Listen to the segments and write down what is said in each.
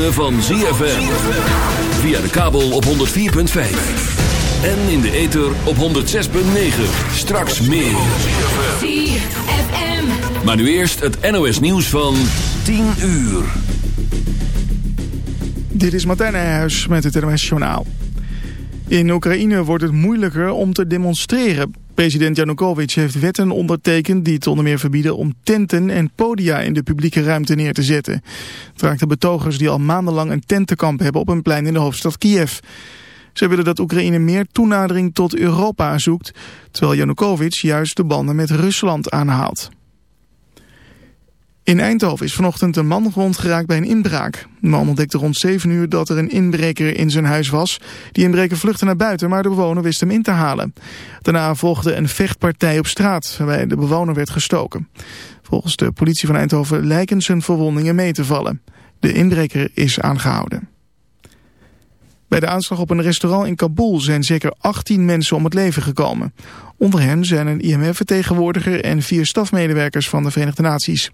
Ritme van ZFM. Via de kabel op 104.5. En in de ether op 106.9. Straks meer. ZFM. Maar nu eerst het NOS nieuws van 10 uur. Dit is Martijn Nijhuis met het NOS Journaal. In Oekraïne wordt het moeilijker om te demonstreren. President Janukovic heeft wetten ondertekend die het onder meer verbieden om tenten en podia in de publieke ruimte neer te zetten. Het raakt de betogers die al maandenlang een tentenkamp hebben op een plein in de hoofdstad Kiev. Ze willen dat Oekraïne meer toenadering tot Europa zoekt, terwijl Janukovic juist de banden met Rusland aanhaalt. In Eindhoven is vanochtend een man gewond geraakt bij een inbraak. De man ontdekte rond 7 uur dat er een inbreker in zijn huis was. Die inbreker vluchtte naar buiten, maar de bewoner wist hem in te halen. Daarna volgde een vechtpartij op straat, waarbij de bewoner werd gestoken. Volgens de politie van Eindhoven lijken zijn verwondingen mee te vallen. De inbreker is aangehouden. Bij de aanslag op een restaurant in Kabul zijn zeker 18 mensen om het leven gekomen. Onder hen zijn een IMF-vertegenwoordiger en vier stafmedewerkers van de Verenigde Naties.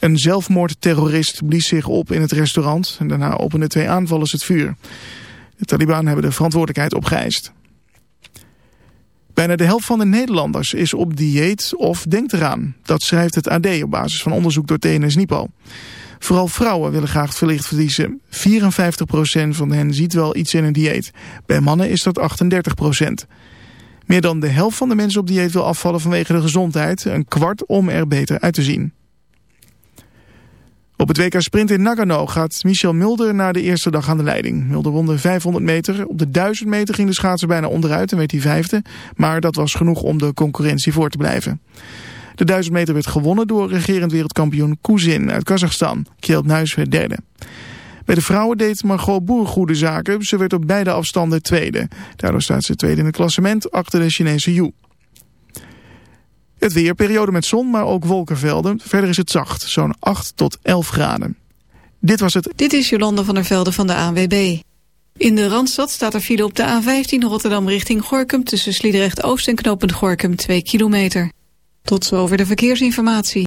Een zelfmoordterrorist blies zich op in het restaurant en daarna openden twee aanvallers het vuur. De Taliban hebben de verantwoordelijkheid opgeëist. Bijna de helft van de Nederlanders is op dieet of denkt eraan. Dat schrijft het AD op basis van onderzoek door TNS Nipo. Vooral vrouwen willen graag het verlicht verliezen. 54% van hen ziet wel iets in een dieet. Bij mannen is dat 38%. Meer dan de helft van de mensen op dieet wil afvallen vanwege de gezondheid. Een kwart om er beter uit te zien. Op het WK Sprint in Nagano gaat Michel Mulder na de eerste dag aan de leiding. Mulder won de 500 meter. Op de 1000 meter ging de schaatser bijna onderuit en werd hij vijfde. Maar dat was genoeg om de concurrentie voor te blijven. De 1000 meter werd gewonnen door regerend wereldkampioen Kuzin uit Kazachstan. Kjeld Nuis werd derde. Bij de vrouwen deed Margot Boer goede zaken. Ze werd op beide afstanden tweede. Daardoor staat ze tweede in het klassement achter de Chinese Yu. Het weer, periode met zon, maar ook wolkenvelden. Verder is het zacht, zo'n 8 tot 11 graden. Dit was het... Dit is Jolanda van der Velde van de ANWB. In de Randstad staat er file op de A15 Rotterdam richting Gorkum... tussen Sliedrecht Oost en Knopend Gorkum 2 kilometer. Tot zover de verkeersinformatie.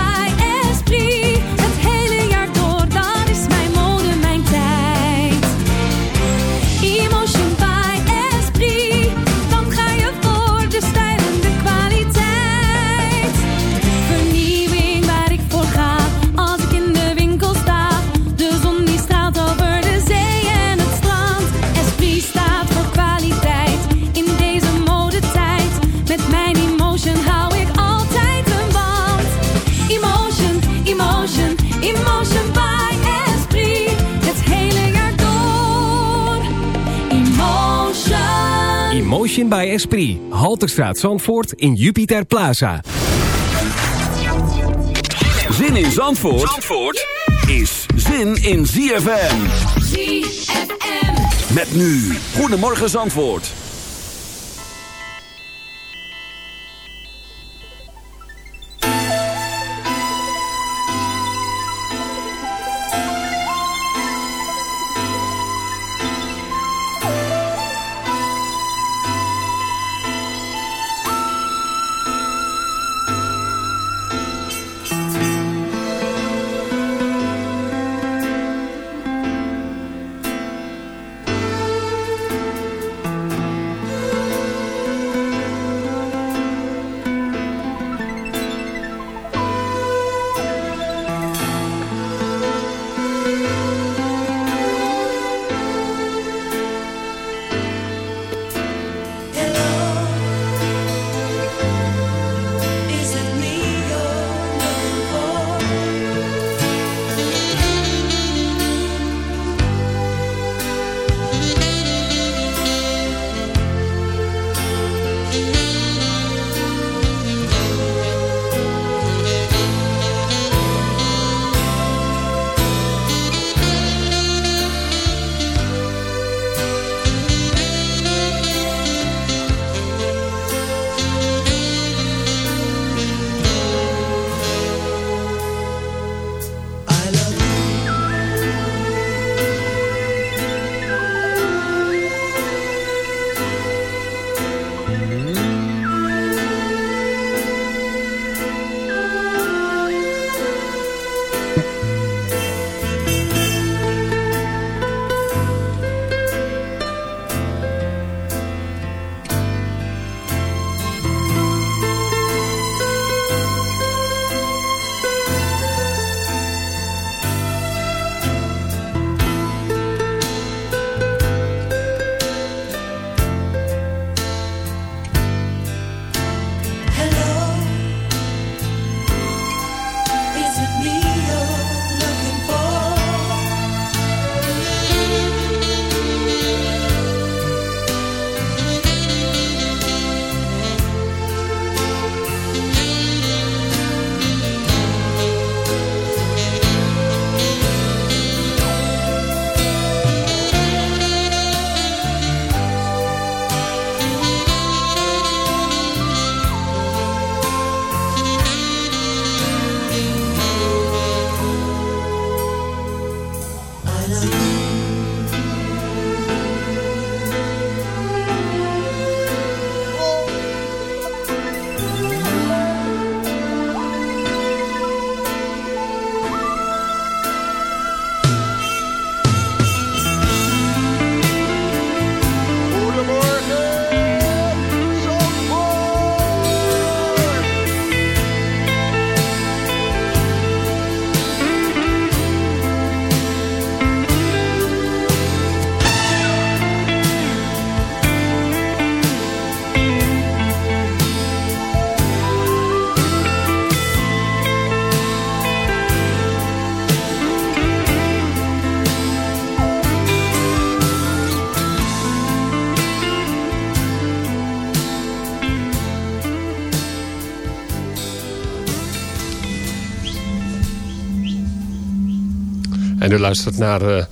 Emotion by Esprit. Halterstraat Zandvoort in Jupiter Plaza. Zin in Zandvoort, Zandvoort is zin in ZFM. ZFM. Met nu, Goedemorgen Zandvoort. En u luistert naar eh,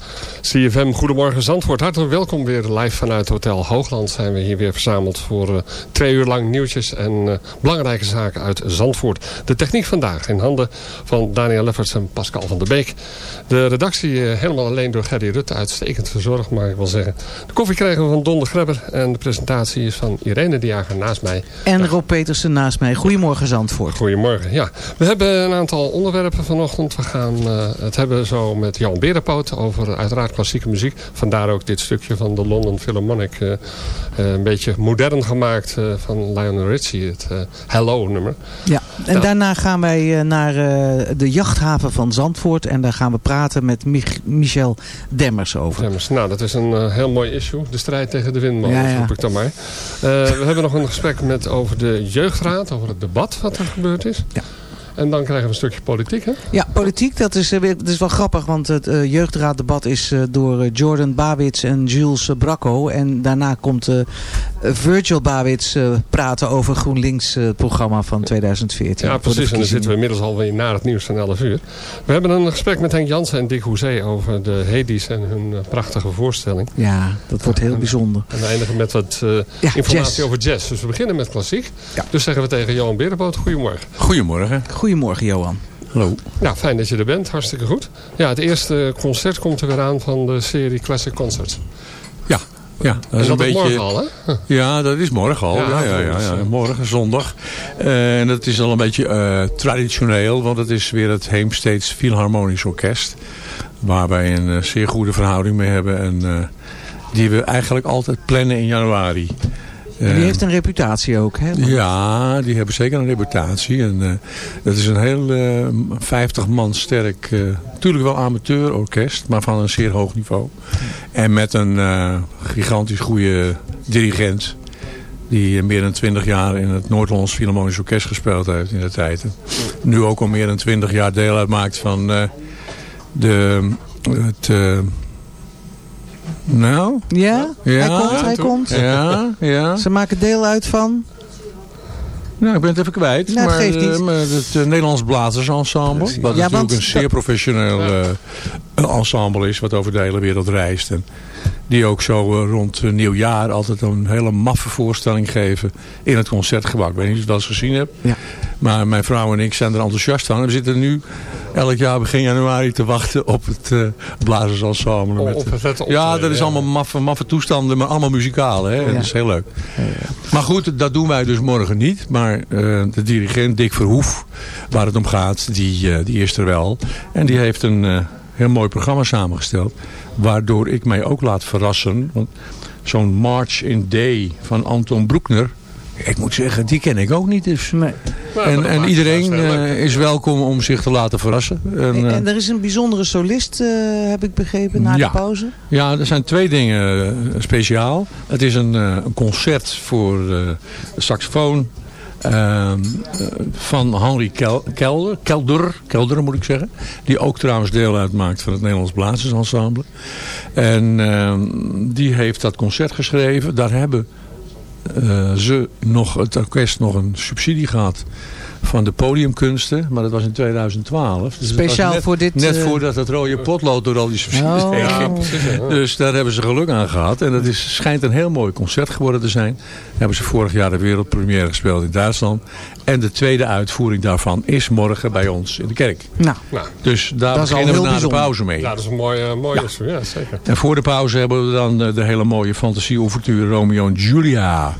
CFM Goedemorgen Zandvoort. Hartelijk welkom weer live vanuit Hotel Hoogland. Zijn we hier weer verzameld voor eh, twee uur lang nieuwtjes en eh, belangrijke zaken uit Zandvoort. De techniek vandaag in handen van Daniel Lefferts en Pascal van der Beek. De redactie eh, helemaal alleen door Gerry Rutte. Uitstekend verzorgd mag ik wel zeggen. De koffie krijgen we van Don de Grebber. En de presentatie is van Irene de Jager naast mij. En Rob Petersen naast mij. Goedemorgen Zandvoort. Goedemorgen. Ja, we hebben een aantal onderwerpen vanochtend. We gaan het hebben zo met Jan Berenpoot over uiteraard klassieke muziek. Vandaar ook dit stukje van de London Philharmonic. eh, eh, een beetje modern gemaakt eh, van Lionel Richie. Het eh, Hello nummer. Ja, en daarna gaan wij naar de jachthaven van Zandvoort. En daar gaan we praten met Mich- Michel Demmers over. Demmers. Nou, dat is een heel mooi issue. De strijd tegen de windmolens, Ja, ja. roep ik dan maar. We hebben nog een gesprek met, over de jeugdraad. Over het debat wat er gebeurd is. Ja. En dan krijgen we een stukje politiek, hè? Ja, politiek, dat is, eh, is wel grappig. Want het eh, jeugdraaddebat is eh, door Jordan Babits en Jules Bracco. En daarna komt Virgil Bawits eh, praten over GroenLinks eh, het programma van 2014. Ja, precies. En dan zitten we inmiddels alweer na het nieuws van 11 uur. We hebben een gesprek met Henk Jansen en Dick Hoezee over de Hades en hun eh, prachtige voorstelling. Ja, dat wordt heel bijzonder. En we eindigen met wat eh, informatie jazz. over jazz. Dus we beginnen met klassiek. Dus zeggen we tegen Johan Berenboot, goedemorgen. Goedemorgen. Goedemorgen, Johan. Hallo. Ja, fijn dat je er bent. Hartstikke goed. Ja, het eerste concert komt er weer aan van de serie Classic Concerts. Ja, ja dat is een dat is beetje... morgen al, hè? Ja, dat is morgen al. Ja, Ja, ja, ja, eh. Morgen, zondag. Eh, En dat is al een beetje eh, traditioneel, want het is weer het Heemsteeds Philharmonisch Orkest. Waar wij een zeer goede verhouding mee hebben. En die we eigenlijk altijd plannen in januari. En die Eh, heeft een reputatie ook, hè? Ja, die hebben zeker een reputatie. En uh, dat is een heel uh, 50 man sterk, uh, natuurlijk wel amateurorkest, maar van een zeer hoog niveau. En met een gigantisch goede dirigent. Die meer dan 20 jaar in het Noord-Hollands Philharmonisch Orkest gespeeld heeft in de tijd. Nu ook al meer dan 20 jaar deel uitmaakt van de, het... Nou? Ja? ja? Hij komt, hij komt. Ja, ja. Ze maken deel uit van... Nou, ik ben het even kwijt. Nou, maar geeft niet. uh, het uh, Nederlands Blazersensemble. Wat Ja, natuurlijk want een zeer dat- professioneel uh, ensemble is. Wat over de hele wereld reist. En die ook zo uh, rond uh, nieuwjaar altijd een hele maffe voorstelling geven. In het concertgebouw. Ik weet niet of je wel eens gezien hebt. Ja. Maar mijn vrouw en ik zijn er enthousiast van. En we zitten nu elk jaar begin januari te wachten op het uh, blazersensemble. Op- met- op het vette ja, dat is ja. allemaal maffe, maffe toestanden. Maar allemaal muzikaal. Hè? En Ja. Dat is heel leuk. Maar goed, dat doen wij dus morgen niet. Maar eh, de dirigent Dick Verhoef, waar het om gaat, die, eh, die is er wel. En die heeft een eh, heel mooi programma samengesteld. Waardoor ik mij ook laat verrassen. Want zo'n March in Day van Anton Broekner... Ik moet zeggen, die ken ik ook niet dus. Nee. En, en iedereen eh, is welkom om zich te laten verrassen. En, En, eh, en er is een bijzondere solist, eh, heb ik begrepen, na Ja. de pauze. Ja, er zijn twee dingen speciaal. Het is een, eh, een concert voor eh, de saxofoon ehm, eh, van Henry Kel Kelder, Kelder, Kelder moet ik zeggen. Die ook trouwens deel uitmaakt van het Nederlands Blazersensemble. En ehm, die heeft dat concert geschreven. Daar hebben ze nog, het orkest nog een subsidie gehad van de podiumkunsten. Maar dat was in 2012. Dus Speciaal net- voor dit, Net eh, voordat het rode potlood door al die subsidies Oh. heen Ja, ging. Dus daar hebben ze geluk aan gehad. En het is, schijnt een heel mooi concert geworden te zijn. Hebben ze vorig jaar de wereldpremière gespeeld in Duitsland. En de tweede uitvoering daarvan is morgen bij ons in de kerk. Nou, Nou, Dus daar Dat beginnen we na bijzonder. de pauze mee. ja, dat is een mooie, mooie ja. ja, zeker. En voor de pauze hebben we dan eh, de hele mooie fantasie-ouverture Romeo en Julia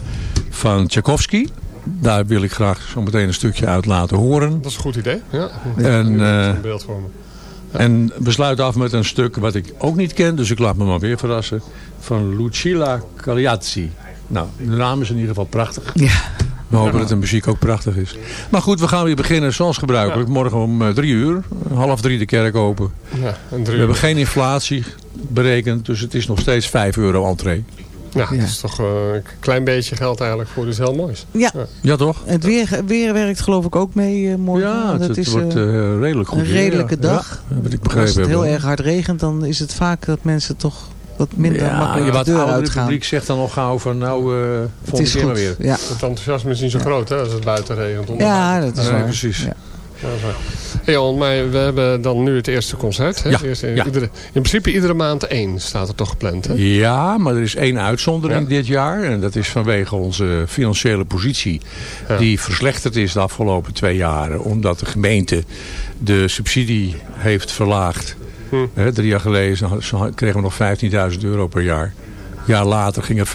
van Tchaikovsky. Daar wil ik graag zo meteen een stukje uit laten horen. Dat is een goed idee. Ja. En, eh, een beeld voor me. En besluit af met een stuk wat ik ook niet ken. Dus ik laat me maar weer verrassen. Van Lucilla Cagliazzi. Nou, de naam is in ieder geval prachtig. ja. We hopen dat de muziek ook prachtig is. Maar goed, we gaan weer beginnen zoals gebruikelijk. Morgen om eh, drie uur. Half drie de kerk open. Ja, en We hebben geen inflatie berekend. Dus het is nog steeds 5 euro entree. Ja, Ja. dat is toch eh, een klein beetje geld eigenlijk voor iets heel moois. ja. Ja toch? Het weer, weer werkt geloof ik ook mee eh, morgen. Ja, het, dat het is wordt eh, redelijk goed een weer, redelijke ja. dag. Ja, wat ik als het heel erg hard regent, dan is het vaak dat mensen toch wat minder ja, makkelijk je de wat deur uitgaan. publiek zegt dan nog gauw van nou, eh Het volgende is keer maar goed. weer. Ja. Het enthousiasme is niet zo groot hè, als het buiten regent. ja, dat is Nee, waar. precies. Ja. Hey maar we hebben dan nu het eerste concert. Hè? Ja, eerste- ja. Iedere, in principe iedere maand één staat er toch gepland. Hè? Ja, maar er is één uitzondering Ja. dit jaar. En dat is vanwege onze financiële positie. Ja. Die verslechterd is de afgelopen twee jaren. Omdat de gemeente de subsidie heeft verlaagd. Hm. Hè, drie jaar geleden kregen we nog 15.000 euro per jaar. Een jaar later ging er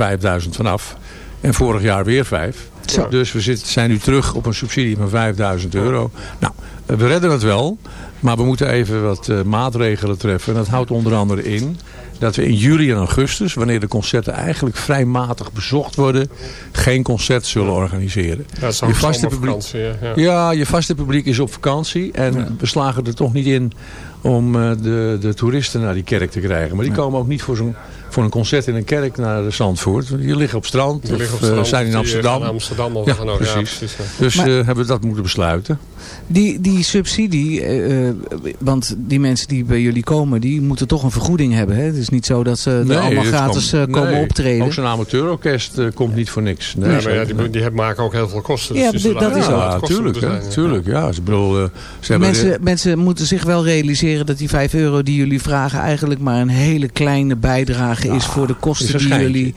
5.000 vanaf. En vorig jaar weer 5. Zo. Dus we zitten, zijn nu terug op een subsidie van 5000 euro. Nou, we redden het wel. Maar we moeten even wat eh, maatregelen treffen. En dat houdt onder andere in dat we in juli en augustus, wanneer de concerten eigenlijk vrij matig bezocht worden, geen concert zullen organiseren. Ja, je vaste publiek, zomervakantie, ja. ja, je vaste publiek is op vakantie. En we slagen er toch niet in om eh, de, de toeristen naar die kerk te krijgen. Maar die Ja. komen ook niet voor, zo'n, voor een concert in een kerk naar Zandvoort. Die liggen op strand of liggen op eh, strand, zijn in die Amsterdam. gaan Amsterdam of ja, ook. Ja, precies. ja. Dus Maar- eh, hebben we dat moeten besluiten. Die, die subsidie, eh, eh, want die mensen die bij jullie komen, die moeten toch een vergoeding hebben. Hè? Het is niet zo dat ze er Nee, allemaal gratis komt- eh, komen nee, optreden. Ook zo'n amateurorkest eh, komt niet voor niks. Nee, Ja, maar ja, die, die hebben- maken ook heel veel kosten. Ja, dus die dat is ja, kosten tuurlijk. hè, ja. tuurlijk ja. Ze, bedoel, eh, ze hebben Mensen, mensen moeten zich wel realiseren dat die 5 euro die jullie vragen eigenlijk maar een hele kleine bijdrage is voor de kosten die jullie,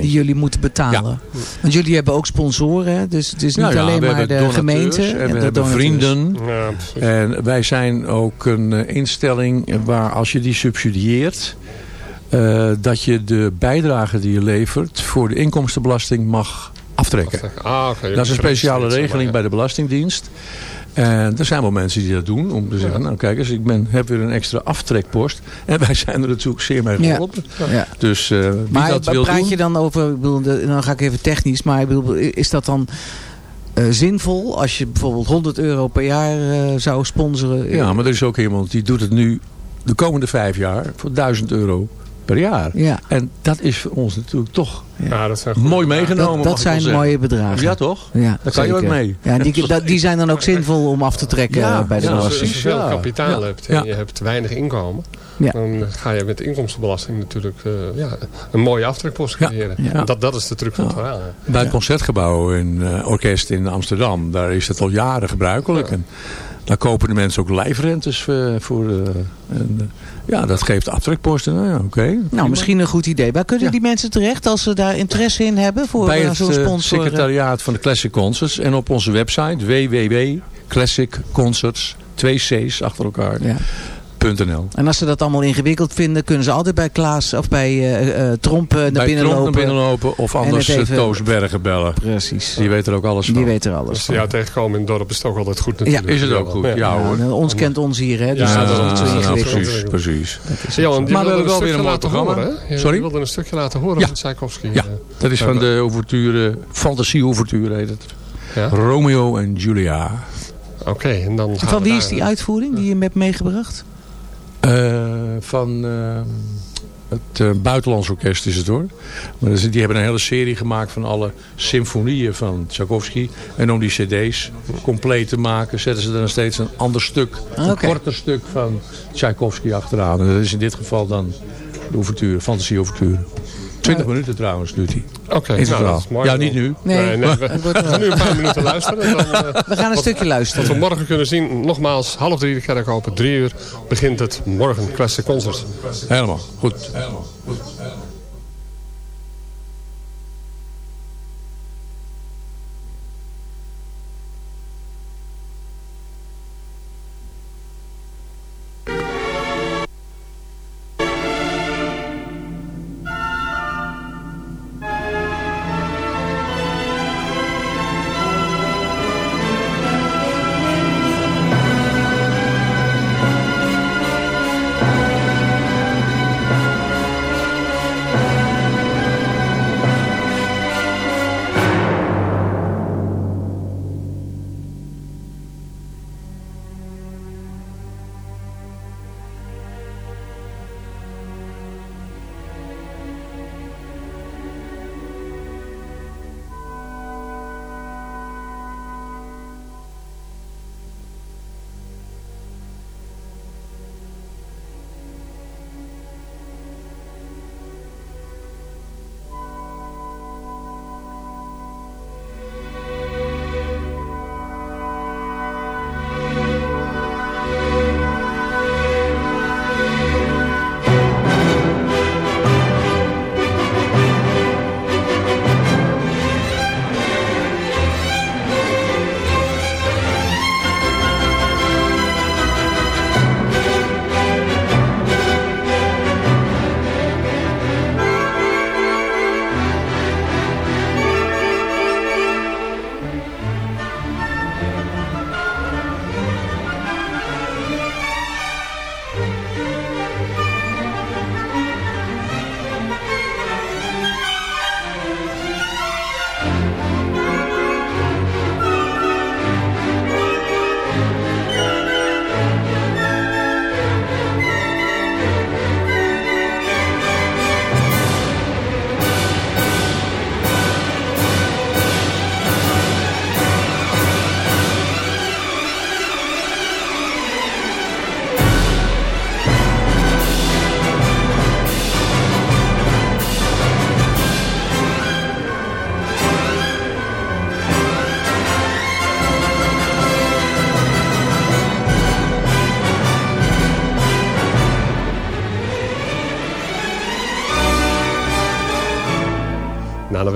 die jullie moeten betalen. Want jullie hebben ook sponsoren, hè? dus het is niet Ja, ja, alleen maar de gemeente. En we de hebben donateurs. vrienden. En wij zijn ook een eh, instelling waar als je die subsidieert... eh, dat je de bijdrage die je levert voor de inkomstenbelasting mag aftrekken. Ah, Dat is een speciale regeling bij de Belastingdienst. En er zijn wel mensen die dat doen. Om te zeggen, nou kijk eens, ik ben, heb weer een extra aftrekpost. En wij zijn er natuurlijk zeer mee geholpen. Ja. Dus eh, wie Maar dat wil praat je dan over, ik bedoel, dan ga ik even technisch, maar ik bedoel, is dat dan eh, zinvol als je bijvoorbeeld 100 euro per jaar eh, zou sponsoren? Ja, maar er is ook iemand die doet het nu de komende vijf jaar voor 1000 euro per jaar. Ja. En dat is voor ons natuurlijk toch Ja, dat zijn mooi meegenomen. dat dat zijn mooie bedragen. Ja toch? Ja, Daar kan je ook mee. Ja, die, dat- die zijn dan ook zinvol om af te trekken Ja, eh, bij de ja, Als je belasting. veel ja. kapitaal hebt en Ja. je hebt weinig inkomen, Ja. dan ga je met de inkomstenbelasting natuurlijk eh, ja, een mooie aftrekpost Ja. creëren. Dat, dat is de truc van het verhaal. Bij het Concertgebouw in eh, Orkest in Amsterdam, daar is het al jaren gebruikelijk. En daar kopen de mensen ook lijfrentes eh, voor. eh, en, eh, ja, dat geeft aftrekposten. Nou ja, oké. Nou, misschien een goed idee. Waar kunnen Ja. die mensen terecht als ze daar interesse in hebben voor Bij het zo'n eh, sponsor? secretariaat van de Classic Concerts en op onze website www.classicconcerts, twee C's achter elkaar, Ja. .nl. En als ze dat allemaal ingewikkeld vinden, kunnen ze altijd bij Klaas of bij eh, eh, Tromp naar Bij binnen Tromp lopen. naar binnen lopen of anders even- Toos Bergen bellen. Precies. Die weet er ook alles van. Die weet er alles van. jou tegenkomen in het dorp is het ook altijd goed natuurlijk. Is het ook goed? Ja, Ja, hoor. nou, ons kent ons hier, hè? Dus Ja, dat is niet zo ingewikkeld. precies, precies. Jan, je Maar we hebben wel weer een mooi laten programma. horen. hè? Je Sorry? wilde een stukje laten horen Ja. van Tchaikovsky. Ja, dat is van de overture, fantasie-overture heet het. Ja? Romeo en Julia. Oké, en dan gaan Van wie is die uitvoering die je hebt meegebracht? Eh, van eh, het eh, Buitenlands Orkest is het hoor. Maar die hebben een hele serie gemaakt van alle symfonieën van Tchaikovsky. En om die cd's compleet te maken zetten ze er dan steeds een ander stuk. Een Oké. korter stuk van Tchaikovsky achteraan. En dat is in dit geval dan de overture, fantasie-overture. 20 minuten trouwens duurt die. Oké, nou, dat is mooi. Ja, niet nu. Nee. Nee, nee, we, we gaan nu een paar minuten luisteren. En dan, eh, We gaan een stukje wat luisteren. we morgen kunnen zien, nogmaals, half drie de kerk open, drie uur begint het morgen Classic Concert. Helemaal, goed. Thank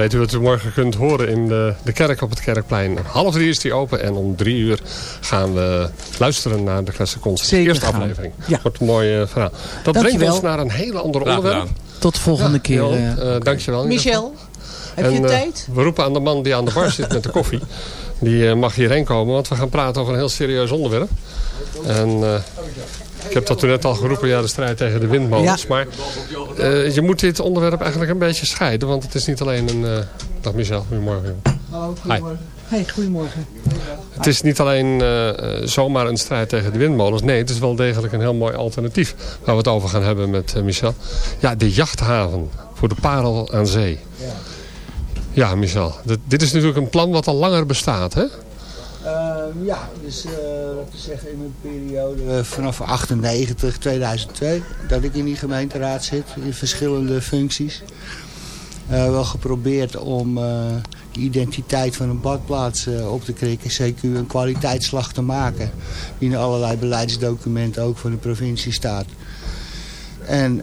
weet u wat u morgen kunt horen in de, de kerk op het Kerkplein. Om half drie is die open en om drie uur gaan we luisteren naar de Classic Concert. Zeker Eerste gaan. aflevering. Ja. Wordt een mooi eh, verhaal. Dat Dankjewel. brengt ons naar een hele andere onderwerp. gedaan. Tot de volgende Ja, keer. Johan, eh. eh, dankjewel. ieder geval. Michel, heb En, je tijd? we roepen aan de man die aan de bar zit met de koffie. Die mag hierheen komen, want we gaan praten over een heel serieus onderwerp. En eh, ik heb dat toen net al geroepen, ja, de strijd tegen de windmolens. Ja. Maar eh, je moet dit onderwerp eigenlijk een beetje scheiden. Want het is niet alleen een... eh, dag Michel, goedemorgen. Hallo, goedemorgen. Hey, goedemorgen. Het is niet alleen eh, zomaar een strijd tegen de windmolens. Nee, het is wel degelijk een heel mooi alternatief. Waar we het over gaan hebben met Michel. Ja, de jachthaven voor de parel aan zee. Ja, Michel. dit- dit is natuurlijk een plan wat al langer bestaat, hè? Ehm, ja, dus eh laten we zeggen in een periode vanaf 98, 2002, dat ik in die gemeenteraad zit, in verschillende functies. Eh, wel geprobeerd om eh, de identiteit van een badplaats op te krikken, CQ een kwaliteitsslag te maken. Die in allerlei beleidsdocumenten ook van de provincie staat. En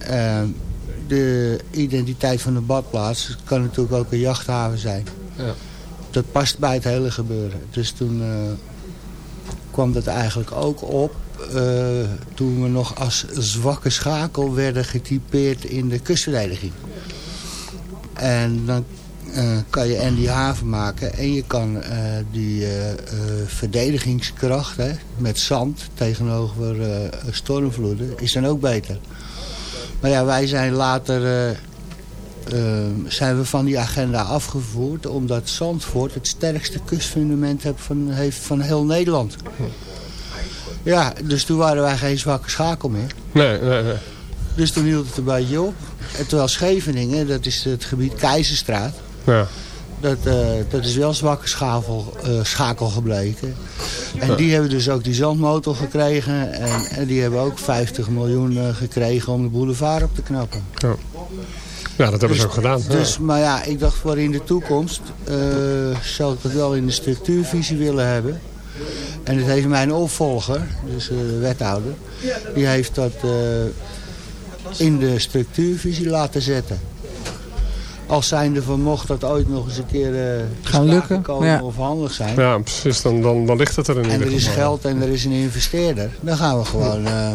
de identiteit van een badplaats kan natuurlijk ook een jachthaven zijn Ja. dat past bij het hele gebeuren. Dus toen kwam dat eigenlijk ook op. eh, toen we nog als zwakke schakel werden getypeerd in de kustverdediging. En dan eh, kan je en die haven maken en je kan eh, die verdedigingskracht hè, met zand tegenover stormvloeden is dan ook beter. Maar ja, wij zijn later eh, eh, zijn we van die agenda afgevoerd... omdat Zandvoort het sterkste kustfundament heb van, heeft van heel Nederland. Ja, dus toen waren wij geen zwakke schakel meer. Nee, nee, nee. Dus toen hield het een beetje op. En terwijl Scheveningen, dat is het gebied Keizerstraat... Ja. Dat, eh, dat is wel zwakke schakel, eh, schakel gebleken. En die hebben dus ook die zandmotor gekregen. En, en die hebben ook 50 miljoen eh, gekregen om de boulevard op te knappen. Ja. Ja, dat hebben ze ook gedaan. Ja. Dus, maar ja, ik dacht voor in de toekomst eh, zou ik dat wel in de structuurvisie willen hebben. En het heeft mijn opvolger, dus eh, de wethouder, die heeft dat eh, in de structuurvisie laten zetten. Als zijnde van mocht dat ooit nog eens een keer eh Gaan lukken, komen ja. of handig zijn. Ja, precies. Dan, dan, dan ligt het er in En ieder er is geval. geld en er is een investeerder. Dan gaan we gewoon... eh,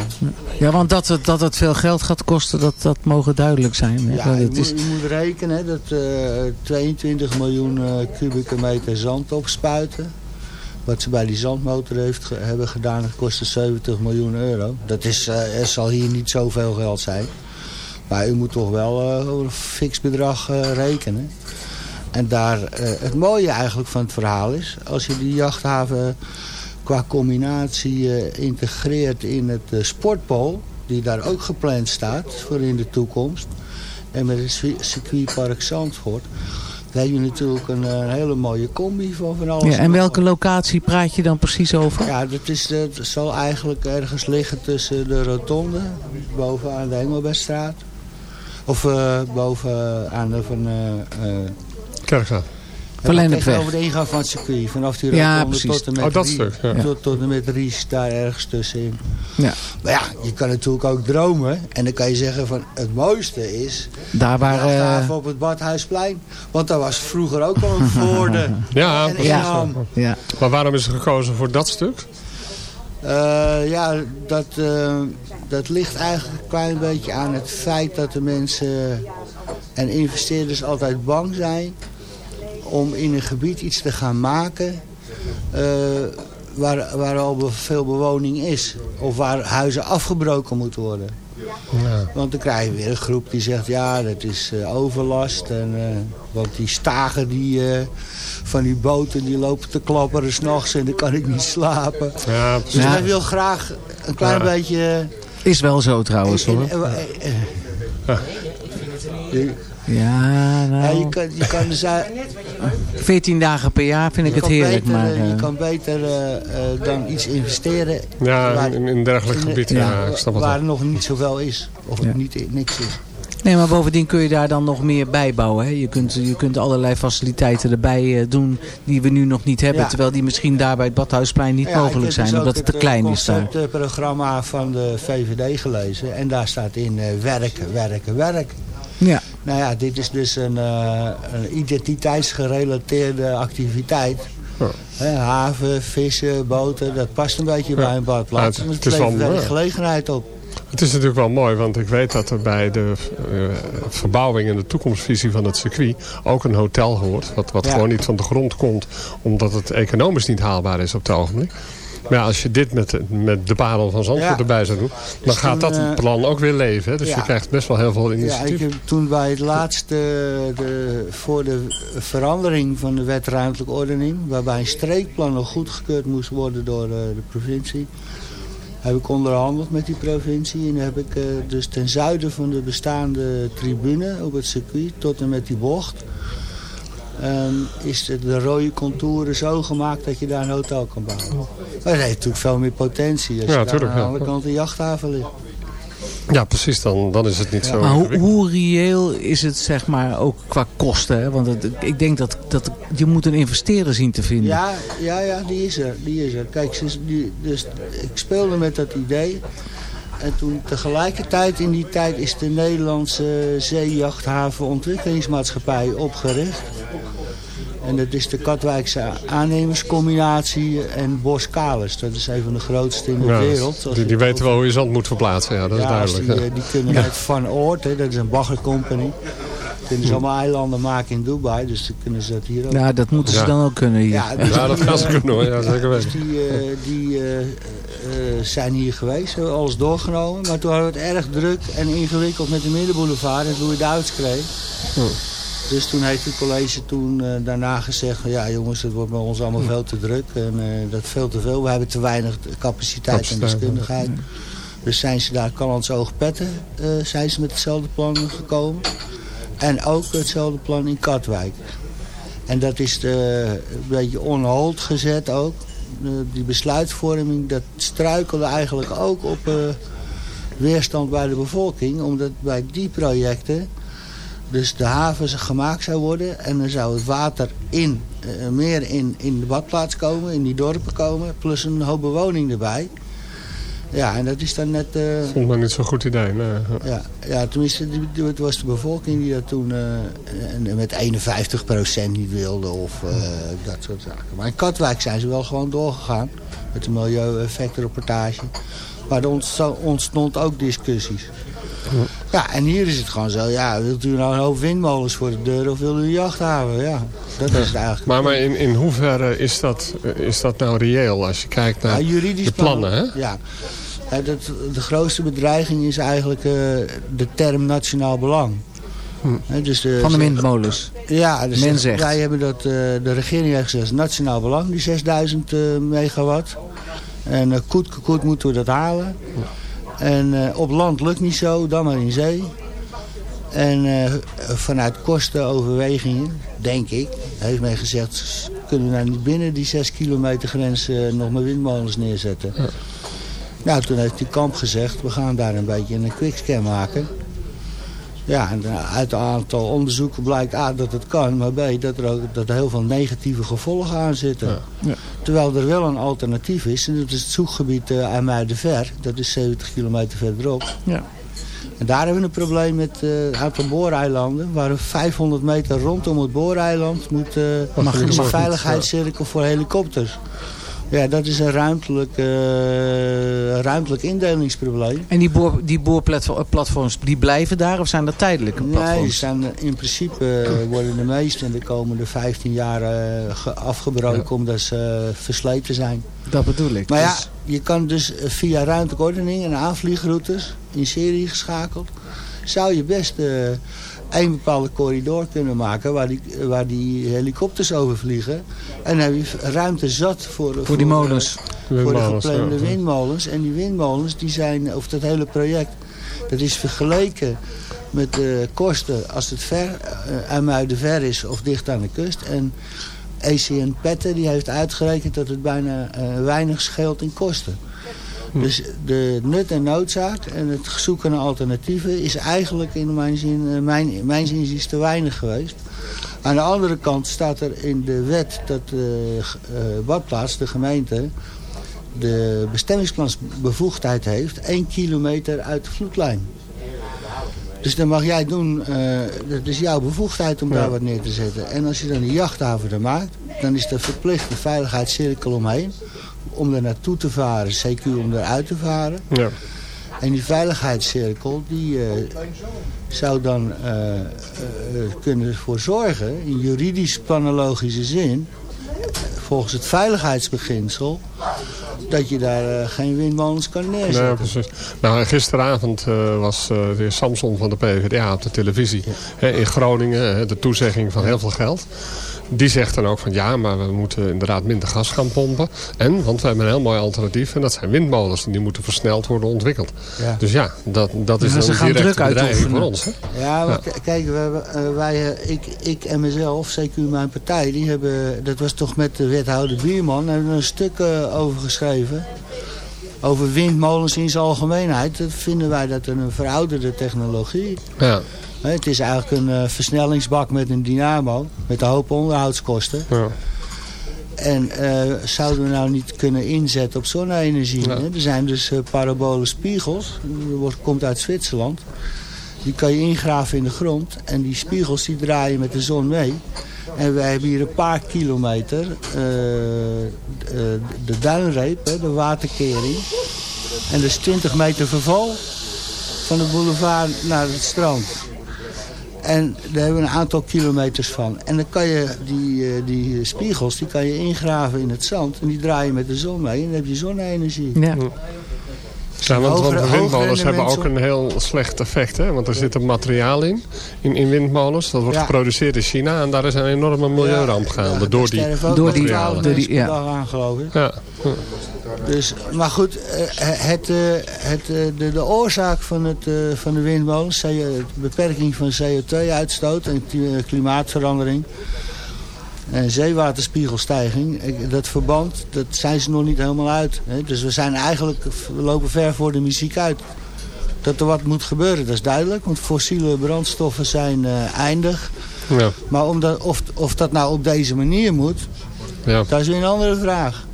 Ja, want dat het, dat het veel geld gaat kosten, dat, dat mogen duidelijk zijn. hè. Ja, Dat het is, moet, je moet rekenen hè, dat eh 22 miljoen eh, kubieke meter zand opspuiten. Wat ze bij die zandmotor heeft, hebben gedaan, dat kostte 70 miljoen euro. Dat is, eh, er zal hier niet zoveel geld zijn. Maar u moet toch wel over een fix bedrag eh, rekenen. En daar, eh, het mooie eigenlijk van het verhaal is, als je die jachthaven qua combinatie integreert in het sportpool, die daar ook gepland staat voor in de toekomst, en met het ci- circuitpark Zandvoort, dan heb je natuurlijk een, hele mooie combi van van alles. ja, en welke locatie praat je dan precies over? Ja, dat, is, dat zal eigenlijk ergens liggen tussen de rotonde, bovenaan de Engelbertstraat. Of eh, boven aan de van... eh eh, Kerkstraat. Van Lennepweg. Over de ingang van het circuit. Vanaf die Ja, tot en met Oh, dat stuk, ja. Tot, tot en met Ries, daar ergens tussenin. Ja. Maar ja, je kan natuurlijk ook dromen. En dan kan je zeggen van het mooiste is... Daar waar... eh, op het Badhuisplein. Want daar was vroeger ook al een voorde. Ja, inham. ja. Maar waarom is er gekozen voor dat stuk? Eh, ja, dat, eh, dat ligt eigenlijk een klein beetje aan het feit dat de mensen en investeerders altijd bang zijn om in een gebied iets te gaan maken eh, waar, waar al veel bewoning is. Of waar huizen afgebroken moeten worden. Ja. Want dan krijg je weer een groep die zegt, ja, dat is eh, overlast. En, eh, want die stagen die, eh, van die boten, die lopen te klapperen s'nachts en dan kan ik niet slapen. Ja, Dus Ja. hij wil graag een klein Ja. beetje... Is wel zo trouwens hoor. Ja, ja, nou... je kan, je kan, dus, 14 dagen per jaar vind ik je het heerlijk, beter, maar... eh, je eh, kan beter eh, eh, dan iets investeren ja waar- in, in een dergelijk in gebied. Ja, ik snap het waar wel. nog niet zoveel is. Of Ja. niet, niks is. Nee, maar bovendien kun je daar dan nog meer bij bouwen. Hè? Je, kunt, je kunt allerlei faciliteiten erbij eh, doen die we nu nog niet hebben. Ja. Terwijl die misschien daar bij het Badhuisplein niet Ja, ik mogelijk heb zijn. dus omdat het te klein is daar. conceptprogramma van de VVD gelezen. En daar staat in werken, werken, werken. Ja. Nou ja, dit is dus een, eh, een identiteitsgerelateerde activiteit. Hè, haven, vissen, boten, dat past een beetje bij een badplaats. Ja, het- het wel levert wel mooi. gelegenheid op. Het is natuurlijk wel mooi, want ik weet dat er bij de eh, verbouwing en de toekomstvisie van het circuit ook een hotel hoort. Wat, wat Ja. gewoon niet van de grond komt, omdat het economisch niet haalbaar is op het ogenblik. Maar ja, als je dit met, met de parel van Zandvoort Ja. erbij zou doen, dan Dus gaat toen, dat eh, plan ook weer leven. Hè? Dus ja. je krijgt best wel heel veel Ja, initiatief. ik heb toen bij het laatste, de, voor de verandering van de wet ruimtelijke ordening, waarbij een streekplan nog goedgekeurd moest worden door eh, de provincie, heb ik onderhandeld met die provincie en heb ik eh, dus ten zuiden van de bestaande tribune op het circuit tot en met die bocht, ehm, is de, de rode contouren zo gemaakt dat je daar een hotel kan bouwen. Maar dat heeft natuurlijk veel meer potentie als Ja, je daar tuurlijk, aan de ja. andere kant een jachthaven ligt. Ja, precies. Dan, dan is het niet zo Maar hoe, hoe reëel is het zeg maar ook qua kosten? Hè? Want het, ik denk dat, dat je moet een investeerder zien te vinden. Ja, ja, ja, die is er. Die is er. Kijk, die, dus ik speelde met dat idee. En toen tegelijkertijd in die tijd is de Nederlandse Zeejachthaven Ontwikkelingsmaatschappij opgericht. En dat is de Katwijkse aannemerscombinatie en Boskalis. Dat is een van de grootste in de Ja, wereld. Die, weten wel hoe je zand moet verplaatsen. Ja, dat is ja, duidelijk. Die, ja. die kunnen Ja. met Van Oort, hè, dat is een baggercompany. Kunnen ze allemaal eilanden maken in Dubai, dus dan kunnen ze dat hier ook. Ja, dat moeten ze Ja. dan ook kunnen hier. Ja, dus Ja, dat gaan ze eh, kunnen hoor. Ja, zeker Dus weten. die, eh, die eh, zijn hier geweest, hebben alles doorgenomen. Maar toen hadden we het erg druk en ingewikkeld met de Middenboulevard en Louis Duits kreeg. Dus toen heeft het college toen eh, daarna gezegd, ja jongens, het wordt bij ons allemaal veel te druk. En eh, dat veel te veel. We hebben te weinig capaciteit en deskundigheid. Dus zijn ze daar Callans Oogpetten, eh zijn ze met hetzelfde plan gekomen. En ook hetzelfde plan in Katwijk. En dat is eh, een beetje on hold gezet ook. Eh, die besluitvorming, dat struikelde eigenlijk ook op eh, weerstand bij de bevolking. Omdat bij die projecten dus de haven gemaakt zou worden. En dan zou het water in, eh, meer in, in de badplaats komen, in die dorpen komen. Plus een hoop bewoning erbij. Ja, en dat is dan net... eh, Vond me niet zo'n goed idee. Nee. ja, ja, tenminste, het was de bevolking die dat toen eh, met 51% niet wilde of eh, dat soort zaken. Maar in Katwijk zijn ze wel gewoon doorgegaan met de milieueffectenrapportage. Maar er ontsto- ontstond ook discussies. Ja, en hier is het gewoon zo, ja, wilt u nou een hoop windmolens voor de deur of wil u een jachthaven? Ja, dat is het eigenlijk. Maar, maar in, in hoeverre is dat, is dat nou reëel als je kijkt naar Ja, de plannen? Hè? Ja. Dat, de grootste bedreiging is eigenlijk eh, de term nationaal belang. Hè, dus de, Van de windmolens. Ja, dus Men zegt. wij hebben dat, eh, de regering heeft gezegd, nationaal belang, die 6000 eh, megawatt. En uh, koet, koet moeten we dat halen. En op land lukt niet zo, dan maar in zee. En vanuit kostenoverwegingen, denk ik, heeft men gezegd... kunnen we nou niet binnen die 6 kilometer grens nog maar windmolens neerzetten. Nou, toen heeft die kamp gezegd, we gaan daar een beetje een quickscan maken. Ja, en eh, uit een aantal onderzoeken blijkt A, dat het kan, maar B, dat er ook dat er heel veel negatieve gevolgen aan zitten. Ja. Terwijl er wel een alternatief is, en dat is het zoekgebied uh, IJmuidenver. Dat is 70 kilometer verderop. Ja. En daar hebben we een probleem met uh, een aantal booreilanden. Waar 500 meter rondom het booreiland moet uh, Mag een veiligheidscirkel voor helikopters. Ja, dat is een ruimtelijk, uh, ruimtelijk indelingsprobleem. En die, boor, die boorplatforms, die blijven daar of zijn dat tijdelijke platforms? Nee, zijn, in principe worden de meeste in de komende 15 jaar afgebroken ja. omdat ze versleten zijn. Dat bedoel ik. Maar dus... ja, je kan dus via ruimtelijke ordening en aanvliegroutes in serie geschakeld, zou je best uh, een bepaalde corridor kunnen maken waar die, waar die helikopters overvliegen. En dan heb je ruimte zat voor, voor, voor die molens. De, voor de geplande ja. windmolens. En die windmolens, die zijn, of dat hele project, dat is vergeleken met de kosten als het ver, uh, Muiden ver is of dicht aan de kust. En ECN Petten die heeft uitgerekend dat het bijna uh, weinig scheelt in kosten. Dus de nut en noodzaak en het zoeken naar alternatieven is eigenlijk in mijn zin, mijn, mijn zin is te weinig geweest. Aan de andere kant staat er in de wet dat de uh, badplaats, de gemeente, de bestemmingsplansbevoegdheid heeft één kilometer uit de vloedlijn. Dus dan mag jij doen, eh, dat is jouw bevoegdheid om Ja. daar wat neer te zetten. En als je dan een jachthaven er maakt, dan is er verplicht een veiligheidscirkel omheen. Om er naartoe te varen, CQ om eruit te varen. Ja. En die veiligheidscirkel, die eh, zou dan eh, eh, kunnen ervoor zorgen, in juridisch planologische zin, volgens het veiligheidsbeginsel, dat je daar geen windmolens kan neerzetten. Ja, precies. Nou, gisteravond was de heer Samson van de PvdA op de televisie hè, in Groningen. hè, de toezegging van heel veel geld. Die zegt dan ook van ja, maar we moeten inderdaad minder gas gaan pompen. En, want we hebben een heel mooi alternatief. En dat zijn windmolens. En die moeten versneld worden ontwikkeld. Ja. Dus ja, dat, dat is dan ze een gaan directe druk bedreiging voor ons. Hè? Ja, maar Ja. k- kijk, we hebben, eh, wij, eh, ik, ik en mezelf, CQ mijn partij, die hebben, dat was toch met de wethouder Bierman, hebben we een stuk eh, over geschreven. Over windmolens in zijn algemeenheid. Dat vinden wij dat een verouderde technologie. Ja. Het is eigenlijk een eh, versnellingsbak met een dynamo, met een hoop onderhoudskosten. Ja. En eh, zouden we nou niet kunnen inzetten op zonne-energie? Er zijn dus eh, parabole spiegels, dat wordt- komt uit Zwitserland. Die kan je ingraven in de grond en die spiegels die draaien met de zon mee. En wij hebben hier een paar kilometer de duinreep, de waterkering. En dus 20 meter verval van de boulevard naar het strand. En daar hebben we een aantal kilometers van. En dan kan je die, eh, die spiegels die kan je ingraven in het zand. En die draaien met de zon mee. En dan heb je zonne-energie. Ja. Ja, want, de windmolens hebben ook een heel slecht effect. Hè? Want er zit een materiaal in, in, in windmolens. Dat wordt Ja. geproduceerd in China. En daar is een enorme milieuramp gaande. door die Door Door die- materialen. door die- ja. dag aan geloof ik. Ja. Dus, maar goed, eh, het, eh, het, eh, de, de oorzaak van, het, eh, van de windmolens, de beperking van CO2-uitstoot en kli- klimaatverandering zeewaterspiegelstijging, ik- dat verband, dat zijn ze nog niet helemaal uit. Hè? Dus we zijn eigenlijk, we lopen ver voor de muziek uit. Dat er wat moet gebeuren, dat is duidelijk, want fossiele brandstoffen zijn eh, eindig. Ja. Maar omdat, of, of dat nou op deze manier moet, Ja. dat is weer een andere vraag.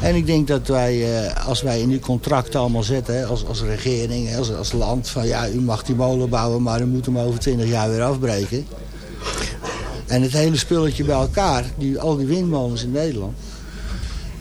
En ik denk dat wij, eh, als wij in die contracten allemaal zetten, hè, als, als regering, als, als land, van ja, u mag die molen bouwen, maar u moet hem over 20 jaar weer afbreken. En het hele spulletje bij elkaar, die, al die windmolens in Nederland,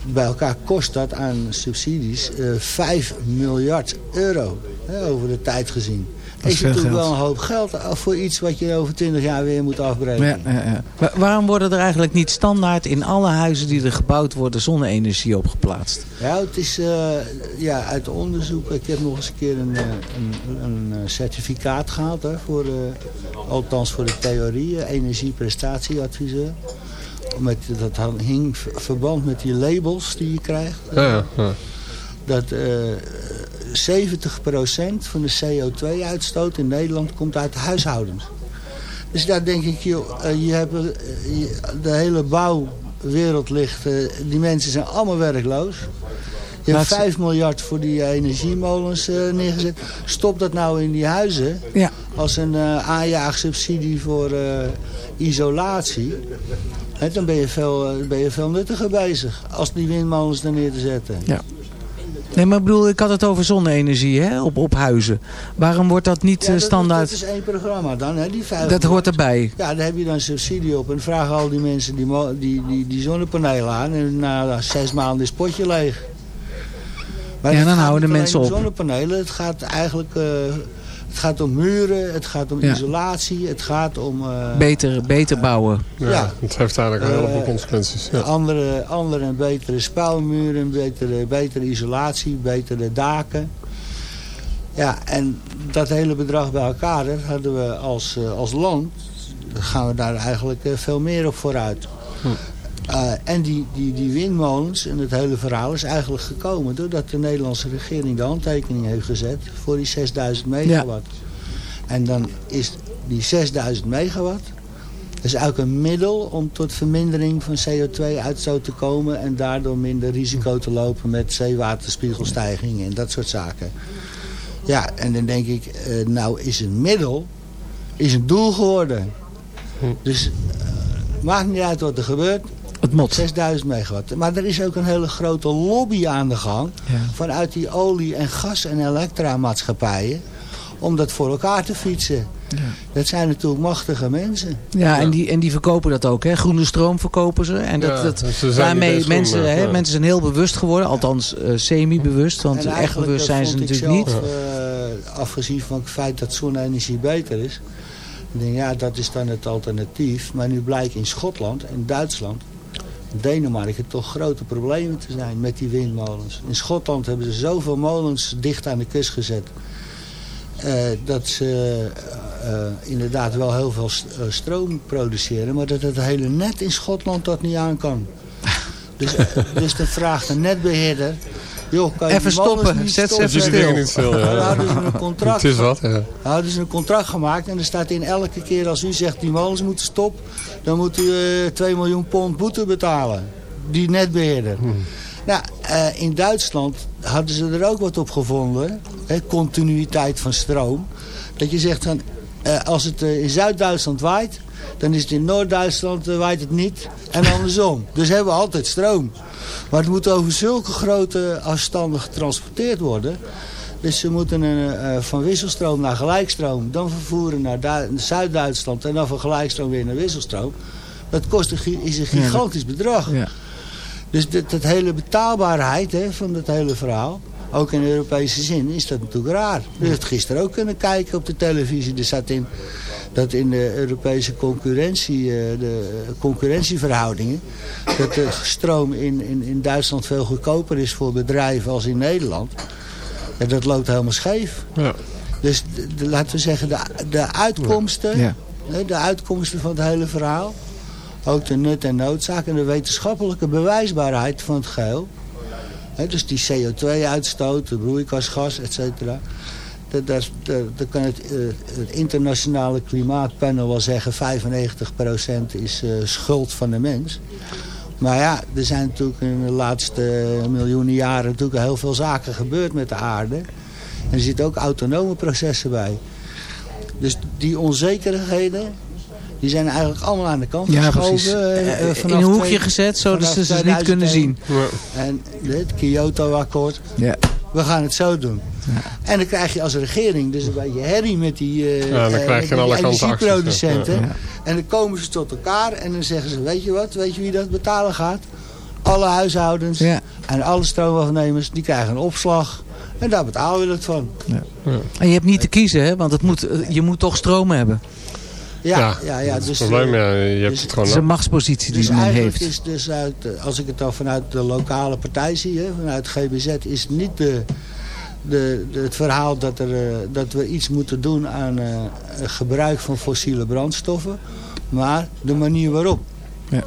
bij elkaar kost dat aan subsidies eh 5 miljard euro, hè, over de tijd gezien. Is natuurlijk wel een hoop geld voor iets wat je over 20 jaar weer moet afbreken. Ja, ja, ja. Wa- waarom worden er eigenlijk niet standaard in alle huizen die er gebouwd worden zonne-energie opgeplaatst? Ja, het is eh, ja, uit onderzoek. Ik heb nog eens een keer een, eh, een, een eh, certificaat gehaald. Hè, voor, eh, althans voor de theorie, energieprestatieadviseur. Met, dat hing verband met die labels die je krijgt. Ja, ja, ja. Dat eh 70% van de CO2-uitstoot in Nederland komt uit de huishoudens. Dus daar denk ik, joh, eh, je hebt, eh, je- de hele bouwwereld ligt, eh, die mensen zijn allemaal werkloos. Je hebt Laat ze- 5 miljard voor die energiemolens neergezet. Stop dat nou in die huizen Ja. als een eh aanjaagsubsidie voor isolatie. Dan ben je, veel, ben je veel nuttiger bezig als die windmolens er neer te zetten. Ja. Nee, maar ik bedoel, ik had het over zonne-energie hè, op, op huizen. Waarom wordt dat niet Ja, eh, dat- standaard? Dat is één programma dan, hè, die vijf Dat hoort erbij. Ja, daar heb je dan subsidie op. En vragen al die mensen die, die, die, die zonnepanelen aan. En na zes maanden is het potje leeg. Maar Ja, dan houden niet mensen op. zonnepanelen. Het gaat eigenlijk... eh, het gaat om muren, het gaat om Ja. isolatie, het gaat om... eh, Beter, beter bouwen. Ja, Ja. Het heeft eigenlijk een Eh, heleboel consequenties. Ja. andere, andere en betere spouwmuren, betere, betere isolatie, betere daken. Ja, en dat hele bedrag bij elkaar, dat hadden we als, eh, als land, gaan we daar eigenlijk eh, veel meer op vooruit. Eh, en die, die, die windmolens en het hele verhaal is eigenlijk gekomen doordat de Nederlandse regering de handtekening heeft gezet voor die 6000 megawatt. En dan is die 6000 megawatt, dat is eigenlijk een middel om tot vermindering van CO2-uitstoot te komen en daardoor minder risico te lopen met zeewaterspiegelstijgingen en dat soort zaken. Ja, en dan denk ik, eh, nou is een middel, is een doel geworden. Dus eh, maakt niet uit wat er gebeurt. Het mot. 6000 megawatt. Maar er is ook een hele grote lobby aan de gang. Ja. Vanuit die olie- en gas- en elektramaatschappijen. om dat voor elkaar te fietsen. Dat zijn natuurlijk machtige mensen. Ja, En, die, en die verkopen dat ook. Hè? Groene stroom verkopen ze. En dat, Ja, dat, ze zijn daarmee mensen, groen, hè, ja. mensen zijn heel bewust geworden. Althans eh, semi-bewust. Want echt bewust zijn ze natuurlijk zelf, niet. eh, afgezien van het feit dat zonne-energie beter is. Ik denk, ja, dat is dan het alternatief. Maar nu blijkt in Schotland en Duitsland, Denemarken, toch grote problemen te zijn met die windmolens. In Schotland hebben ze zoveel molens dicht aan de kust gezet. eh, dat ze eh, eh, inderdaad wel heel veel st- stroom produceren. Maar dat het hele net in Schotland dat niet aan kan. Dus, dus dan vraagt een netbeheerder... Joh, kan je Even stoppen, niet zet ze even niet stil, ja. Hadden ze een contract. Het is wat, ja. Hadden ze een contract gemaakt en er staat in elke keer als u zegt die molens moeten stop, dan moet u eh 2 miljoen pond boete betalen. Die netbeheerder. Nou, eh, in Duitsland hadden ze er ook wat op gevonden. Hè, continuïteit van stroom. Dat je zegt van, eh, als het eh, in Zuid-Duitsland waait, dan is het in Noord-Duitsland eh, waait het niet. En andersom. Dus hebben we altijd stroom. Maar het moet over zulke grote afstanden getransporteerd worden. Dus ze moeten een, eh, van wisselstroom naar gelijkstroom. Dan vervoeren naar Du- Zuid-Duitsland. En dan van gelijkstroom weer naar wisselstroom. Dat kost een, is een gigantisch bedrag. Ja. Dus dat, dat hele betaalbaarheid hè, van dat hele verhaal. Ook in Europese zin is dat natuurlijk raar. Hebben het gisteren ook kunnen kijken op de televisie. Er zat in dat in de Europese concurrentie, eh, de concurrentieverhoudingen... dat de stroom in, in, in Duitsland veel goedkoper is voor bedrijven als in Nederland. En dat loopt helemaal scheef. Ja. Dus de, laten we zeggen, de, de uitkomsten, Ja. de uitkomsten van het hele verhaal... ook de nut en noodzaak en de wetenschappelijke bewijsbaarheid van het geheel... Dus die CO2-uitstoot, de broeikasgas, et cetera... Dat, kan het, eh, het internationale klimaatpanel wel zeggen... 95% is eh, schuld van de mens. Maar ja, er zijn natuurlijk in de laatste miljoenen jaren... natuurlijk heel veel zaken gebeurd met de aarde. En er zitten ook autonome processen bij. Dus die onzekerheden... Die zijn eigenlijk allemaal aan de kant Ja, geschoven. precies. eh, in een hoekje twee- gezet, zodat ze ze niet kunnen 2001. zien. En het Kyoto-akkoord. Ja. We gaan het zo doen. En dan krijg je als regering dus een beetje herrie met die, eh Ja, dan eh, krijg je met aan die alle kanten energieproducenten. ja. En dan komen ze tot elkaar en dan zeggen ze, weet je wat, weet je wie dat betalen gaat? Alle huishoudens Ja. en alle stroomafnemers, die krijgen een opslag. En daar betalen we het van. En je hebt niet te kiezen, hè? want het moet, eh, je moet toch stroom hebben. Ja, Ja, ja, ja, dat is dus, het probleem. Ja, je hebt dus- het Het is gewoon... een machtspositie die Dus men eigenlijk heeft. is dus uit, als ik het dan vanuit de lokale partij zie, hè, vanuit GBZ, is niet de, de, de- het verhaal dat, er, eh, dat we iets moeten doen aan het gebruik van fossiele brandstoffen, maar de manier waarop. Ja.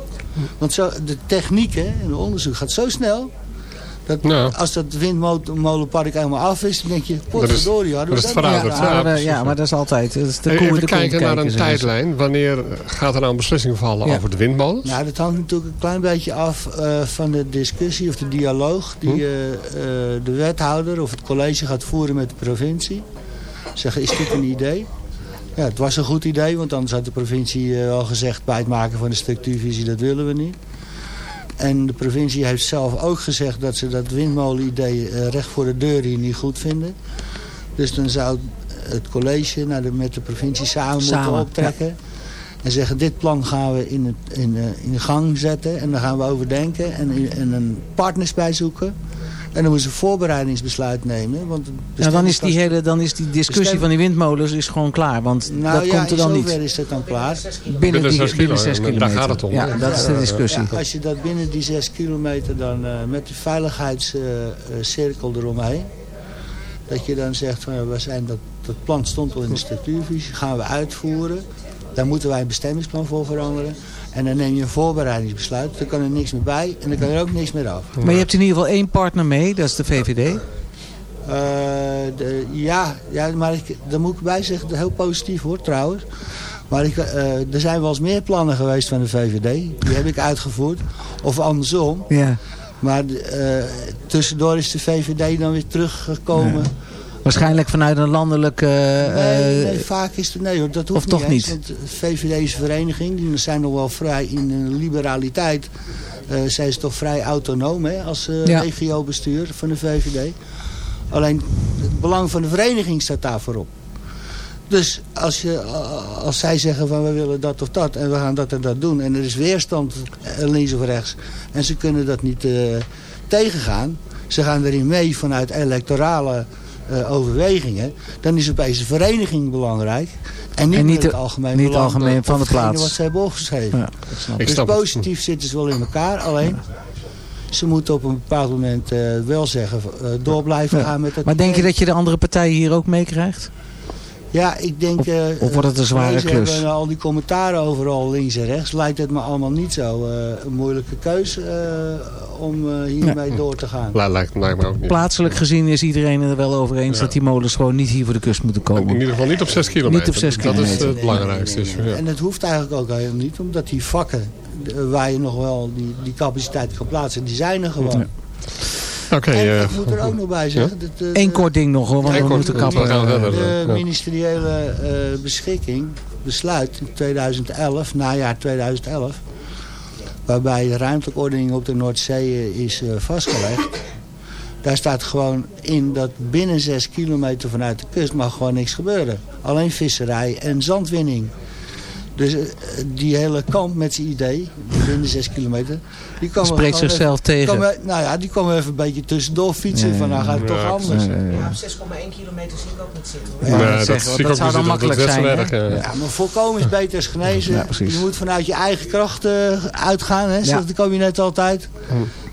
Want zo, de techniek en het onderzoek gaat zo snel. Dat Ja. Als dat windmolenpark helemaal af is, dan denk je, potverdorie, hadden we dat is dat verraderd. niet Ja, ja, ja. maar dat is altijd. Dat is de Even de kijken naar een tijdlijn. Wanneer gaat er nou een beslissing vallen Ja. over de windmolens? Nou, dat hangt natuurlijk een klein beetje af eh, van de discussie of de dialoog die Hm? eh, eh, de wethouder of het college gaat voeren met de provincie. Zeggen, is dit een idee? Ja, het was een goed idee, want anders had de provincie al gezegd bij het maken van de structuurvisie, dat willen we niet. En de provincie heeft zelf ook gezegd dat ze dat windmolenidee eh, recht voor de deur hier niet goed vinden. Dus dan zou het college naar de, met de provincie samen, Samen, moeten optrekken. En zeggen, dit plan gaan we in, het, in, eh, in gang zetten. En dan gaan we overdenken en, en een partners bij zoeken. En dan moeten ze een voorbereidingsbesluit nemen. Want Ja, dan, is die hele, dan is die discussie Bestem- van die windmolens is gewoon klaar. Want Nou dat ja, komt er dan zover niet. is dat dan klaar. Binnen, die, zes binnen kilo, zes daar kilometer. gaat het om, Ja, dat is de discussie. Ja, als je dat binnen die zes kilometer dan eh, met de veiligheidscirkel eromheen. Dat je dan zegt, van, ja, we zijn dat, dat plan stond al in de structuurvisie, gaan we uitvoeren. Daar moeten wij een bestemmingsplan voor veranderen. En dan neem je een voorbereidingsbesluit. Dan kan er niks meer bij en dan kan er ook niks meer af. Maar je hebt in ieder geval één partner mee, dat is de VVD. Eh, de, ja, ja, maar ik, daar moet ik bij zeggen, heel positief hoor trouwens. Maar ik, eh, er zijn wel eens meer plannen geweest van de VVD. Die heb ik uitgevoerd. Of andersom. Ja. Maar eh, tussendoor is de VVD dan weer teruggekomen. Waarschijnlijk vanuit een landelijke... Nee, eh, nee, vaak is het nee hoor, dat hoeft of toch eens, niet? Want VVD is een vereniging, die zijn nog wel vrij in hun liberaliteit. eh zijn ze toch vrij autonoom hè, als eh Ja. regio-bestuur van de VVD. Alleen het belang van de vereniging staat daar voorop. Dus als, je, als zij zeggen van we willen dat of dat en we gaan dat en dat doen. En er is weerstand eh, links of rechts. En ze kunnen dat niet eh, tegengaan. Ze gaan erin mee vanuit electorale eh, overwegingen. Dan is opeens de vereniging belangrijk. En niet, En niet meer het de- algemeen niet algemeen van de plaats. wat ze hebben opgeschreven. Ja, dus het. positief zitten ze wel in elkaar. Alleen, ze moeten op een bepaald moment eh, wel zeggen... eh, door blijven Ja. gaan met het Maar denk je dat je de andere partijen hier ook meekrijgt? Ja, ik denk... Of- eh, of wordt het een zware ze klus? hebben al die commentaren overal links en rechts. Lijkt het me allemaal niet zo eh, een moeilijke keus eh, om eh, hiermee door te gaan. La- Lijkt, lijkt me ook niet. Plaatselijk gezien is iedereen er wel over eens Ja. dat die molens gewoon niet hier voor de kust moeten In komen. ieder geval niet op 6 kilometer. Niet op 6 Dat is het belangrijkste. Dus, ja. En het hoeft eigenlijk ook helemaal niet, omdat die vakken eh, waar je nog wel die, die capaciteit kan plaatsen, die zijn er gewoon. Oké, eh, ik moet er ook nog bij zeggen, dat, eh, Eén kort ding nog hoor, want we moeten kappen. de ministeriële eh, beschikking, besluit in 2011, najaar 2011, waarbij de ruimtelijke ordening op de Noordzee is eh, vastgelegd. Daar staat gewoon in dat binnen 6 kilometer vanuit de kust mag gewoon niks gebeuren. Alleen visserij en zandwinning. Dus eh, die hele kamp met zijn idee, binnen 6 kilometer, die komen Spreekt zichzelf even- tegen. Komen, nou ja, die komen even een beetje tussendoor fietsen. Ja, van nou gaat het ja, toch ja, anders. Ja, ja, ja. Ja, op 6,1 kilometer zie ik ook niet zitten. hoor. Ja, dat dat, zou dan makkelijk zijn, erg. hè? eh. Ja, maar voorkomen is beter als genezen. Ja, precies. je moet vanuit je eigen kracht eh, uitgaan, hè, Ja. zegt het kabinet altijd.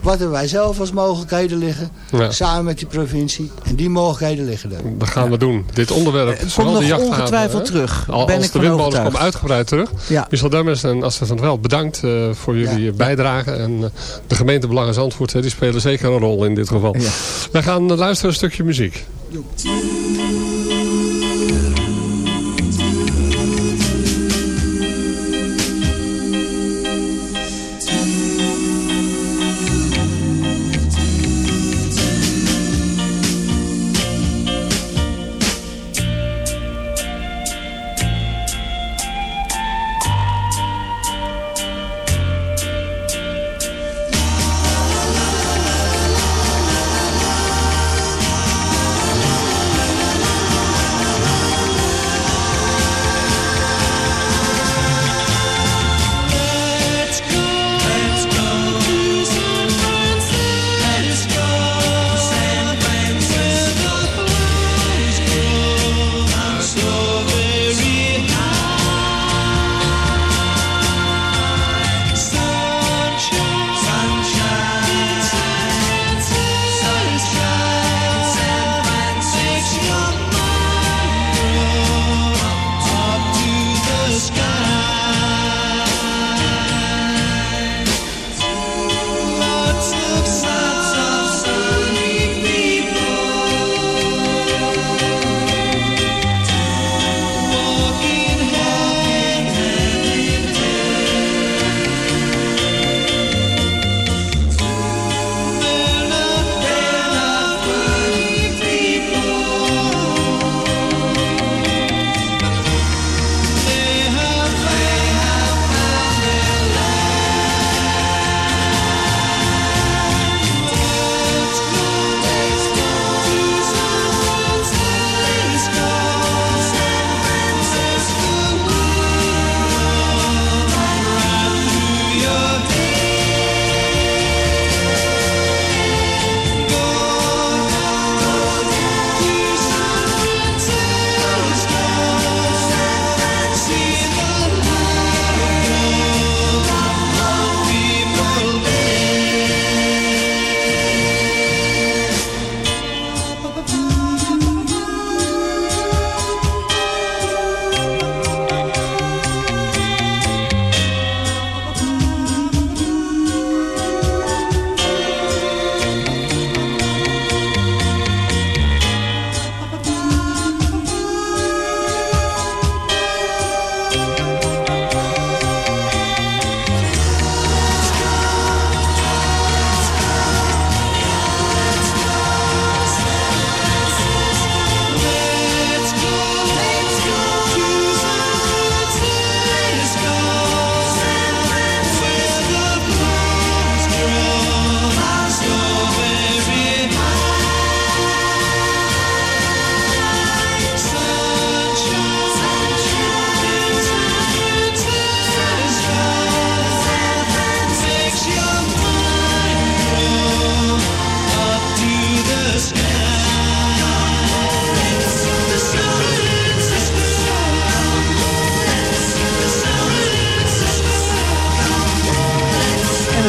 Wat hebben wij zelf als mogelijkheden liggen, Ja. samen met die provincie. En die mogelijkheden liggen er. Dat gaan we doen. Dit onderwerp, Het komt de jachthaven, ongetwijfeld hè, terug. Al, ben als ik de windmolens komen uitgebreid terug. Ja. Michel Demmers en Astrid van der Wel, bedankt eh, voor jullie bijdrage. En eh, de gemeente Belangen Zandvoort, hè, die spelen zeker een rol in dit geval. Wij gaan eh, luisteren een stukje muziek.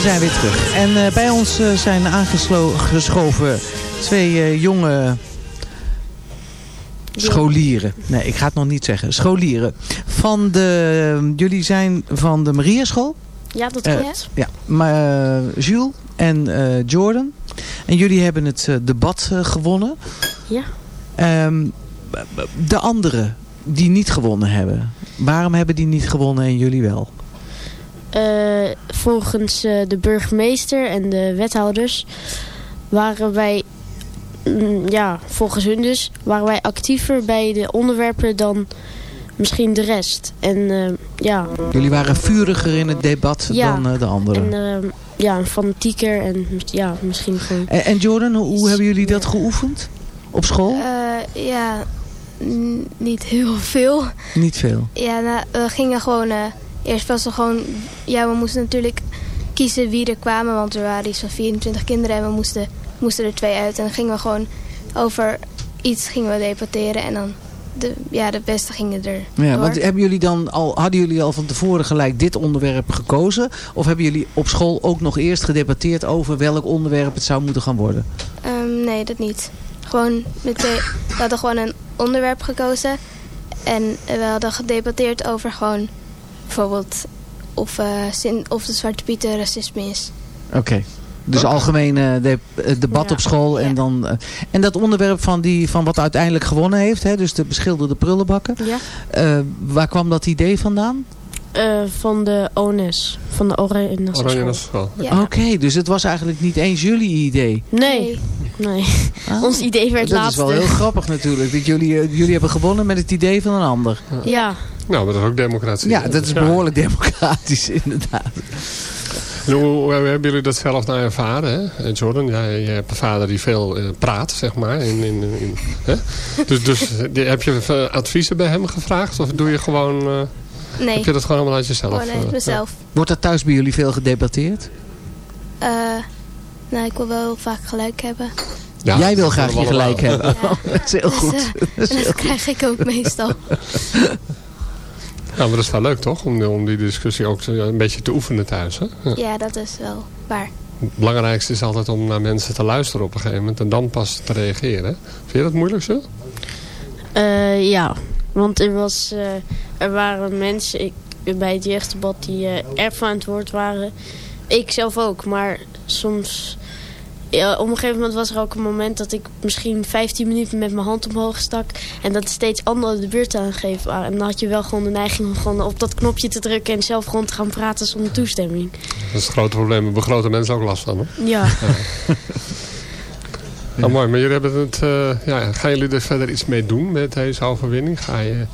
Zijn weer terug. En eh, bij ons eh, zijn aangeschoven twee eh, jonge scholieren. Nee, ik ga het nog niet zeggen. Scholieren. Van de, jullie zijn van de Mariaschool. Ja, dat klopt. ja, maar Jules en Jordan. En jullie hebben het debat gewonnen. Ja. Ehm, de anderen die niet gewonnen hebben. Waarom hebben die niet gewonnen en jullie wel? Eh, volgens eh, de burgemeester en de wethouders waren wij, mm, ja, volgens hun dus, waren wij actiever bij de onderwerpen dan misschien de rest. En eh, ja, Jullie waren vuriger in het debat Ja, dan eh, de anderen. en eh, ja, een fanatieker en ja, misschien gewoon... En, en Jordan, hoe, hoe hebben jullie dat geoefend? Op school? Eh, ja, niet heel veel. Niet veel. Ja, nou, we gingen gewoon... eerst was er gewoon... Ja, we moesten natuurlijk kiezen wie er kwamen. Want er waren iets van 24 kinderen en we moesten, moesten er twee uit. En dan gingen we gewoon over iets gingen we debatteren. En dan de, ja, de beste gingen er Ja, door. want hebben jullie dan al, hadden jullie al van tevoren gelijk dit onderwerp gekozen? Of hebben jullie op school ook nog eerst gedebatteerd over welk onderwerp het zou moeten gaan worden? Ehm, nee, dat niet. Gewoon meteen, we hadden gewoon een onderwerp gekozen. En we hadden gedebatteerd over gewoon bijvoorbeeld of, eh, zin, of de Zwarte Pieten racisme is. Oké. Dus algemeen eh, de, het debat op school. En, dan, eh, en dat onderwerp van, die, van wat uiteindelijk gewonnen heeft. Hè, dus de beschilderde prullenbakken. Ja. Eh, waar kwam dat idee vandaan? Eh, van de ONS, van de Oranje Nassau Oranje School. Nassau. Oké, dus het was eigenlijk niet eens jullie idee. Nee, nee. Ons idee werd dat laatste. is wel heel grappig natuurlijk. Dat jullie, jullie hebben gewonnen met het idee van een ander. Ja. Nou, maar dat is ook democratie. Ja, dat is behoorlijk democratisch inderdaad. En hoe, hoe hebben jullie dat zelf nou ervaren? Hè? Eh, Jordan, jij, jij hebt een vader die veel eh, praat, zeg maar. In, in, in, hè? Dus, dus die- heb je eh, adviezen bij hem gevraagd? Of doe je gewoon... eh, Nee. Heb je dat gewoon allemaal uit jezelf? Gewoon uit eh, mezelf. Wordt er thuis bij jullie veel gedebatteerd? Eh, nou, ik wil wel heel vaak gelijk hebben. Ja, Jij wil dat graag je gelijk hebben. dat is heel Dus, goed. eh, Dat is en heel dat goed. krijg ik ook meestal. Ja, maar dat is wel leuk toch? Om, om die discussie ook een beetje te oefenen thuis. Hè? Ja. Ja, dat is wel waar. Het belangrijkste is altijd om naar mensen te luisteren op een gegeven moment. En dan pas te reageren. Vind je dat moeilijk zo? Eh, ja, want er, was, eh, er waren mensen ik, bij het jeugddebat die eh erg van het woord waren. Ik zelf ook, maar soms... Ja, op een gegeven moment was er ook een moment dat ik misschien 15 minuten met mijn hand omhoog stak. En dat steeds anderen de beurt aangegeven waren. En dan had je wel gewoon de neiging om gewoon op dat knopje te drukken en zelf gewoon te gaan praten zonder toestemming. Dat is het grote probleem. Daar hebben grote mensen ook last van. Hè? Ja. Nou, mooi, maar jullie hebben het, eh, ja, gaan jullie er verder iets mee doen met deze overwinning? Ga je...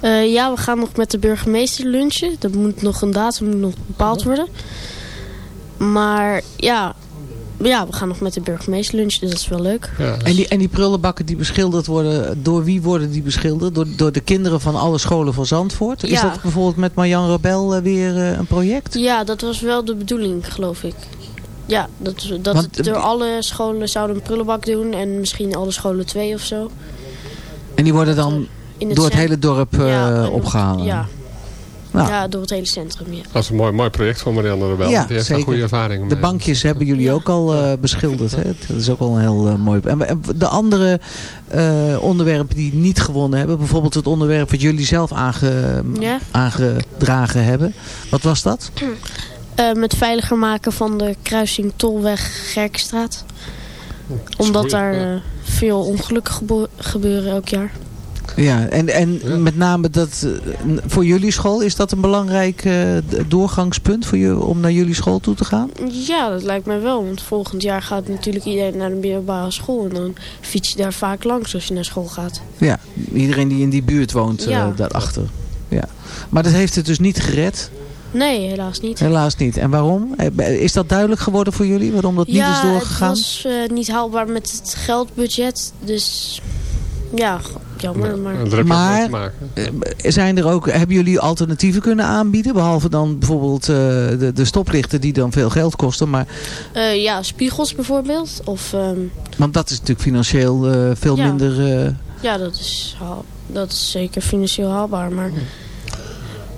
Eh, ja, we gaan nog met de burgemeester lunchen. Dat moet nog een datum moet nog bepaald worden. Maar ja, ja, we gaan nog met de burgemeester lunchen, dus dat is wel leuk. En die, en die prullenbakken die beschilderd worden, door wie worden die beschilderd? Door, door de kinderen van alle scholen van Zandvoort? Is Ja. dat bijvoorbeeld met Marjan Rebel eh, weer eh, een project? Ja, dat was wel de bedoeling, geloof ik. Ja, dat, dat Want, het door eh, alle scholen zouden een prullenbak doen en misschien alle scholen twee of zo. En die worden dan het door het hele dorp eh, Ja, opgehaald? Ja. Nou. ja, door het hele centrum, ja. Dat is een mooi, mooi project voor Marianne Rebel. Ja, die heeft zeker. daar goede ervaring mee. De bankjes hebben jullie ook al eh, beschilderd. Hè? Dat is ook al een heel eh, mooi... En de andere eh, onderwerpen die niet gewonnen hebben... bijvoorbeeld het onderwerp wat jullie zelf aange, Ja. aangedragen hebben. Wat was dat? Eh, met veiliger maken van de kruising Tolweg-Gerkenstraat. Omdat daar veel ongelukken gebeuren elk jaar. Ja, en, en met name dat eh, voor jullie school... is dat een belangrijk eh, doorgangspunt voor je, om naar jullie school toe te gaan? Ja, dat lijkt mij wel. Want volgend jaar gaat natuurlijk iedereen naar de middelbare school. En dan fiets je daar vaak langs als je naar school gaat. Ja, iedereen die in die buurt woont eh, Ja. daarachter. Ja. Maar dat heeft het dus niet gered? Nee, helaas niet. Helaas niet. En waarom? Is dat duidelijk geworden voor jullie? Waarom dat niet is ja, doorgegaan? het was eh, niet haalbaar met het geldbudget. Dus ja, jammer. maar... maar eh, zijn er ook, hebben jullie alternatieven kunnen aanbieden? Behalve dan bijvoorbeeld eh, de, de stoplichten die dan veel geld kosten. Maar, Eh, ja, spiegels bijvoorbeeld. Of, ehm, want dat is natuurlijk financieel eh, veel Ja. minder... eh, ja, dat is, dat is zeker financieel haalbaar. Maar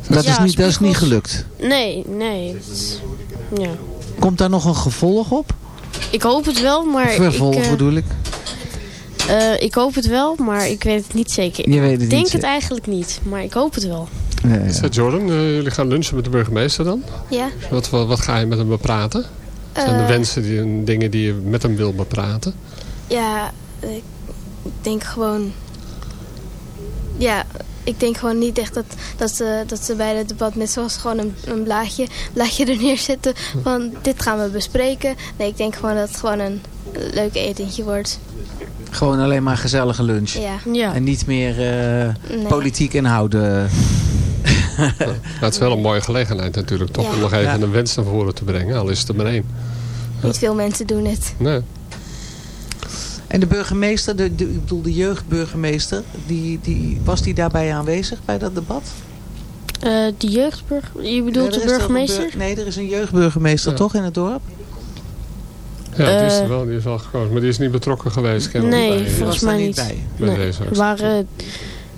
dat, Ja, is niet, dat is niet gelukt. nee, nee. het- ja. Komt daar nog een gevolg op? Ik hoop het wel, maar... Vervolg ik, bedoel ik. Eh, ik hoop het wel, maar ik weet het niet zeker. Je weet het ik denk niet het zeker. eigenlijk niet, maar ik hoop het wel. Zeg Jordan, eh, jullie gaan lunchen met de burgemeester dan? Ja. Wat, wat, wat ga je met hem bepraten? Zijn de Eh, wensen die, en dingen die je met hem wil bepraten? Ja, ik denk gewoon... Ja, ik denk gewoon niet echt dat, dat, ze, dat ze bij het debat met zoals gewoon een, een blaadje, blaadje er neerzetten van dit gaan we bespreken. Nee, ik denk gewoon dat het gewoon een leuk etentje wordt. Gewoon alleen maar gezellige lunch. Ja. Ja. En niet meer eh, Nee. politiek inhouden. Nou, het is wel een mooie gelegenheid natuurlijk, toch? Ja. Om nog even Ja. een wens naar voren te brengen. Al is het er maar één. Niet veel mensen doen het. Nee. En de burgemeester, de, de, ik bedoel de jeugdburgemeester, die, die, was die daarbij aanwezig bij dat debat? Eh, de jeugdburger... Je bedoelt Ja, de burgemeester? bur- nee, er is een jeugdburgemeester Ja. toch in het dorp? Ja, die is Eh. er wel, die is wel gekozen. Maar die is niet betrokken geweest. kennelijk, Nee, bij, eh, volgens mij niet bij. Nee. deze Er waren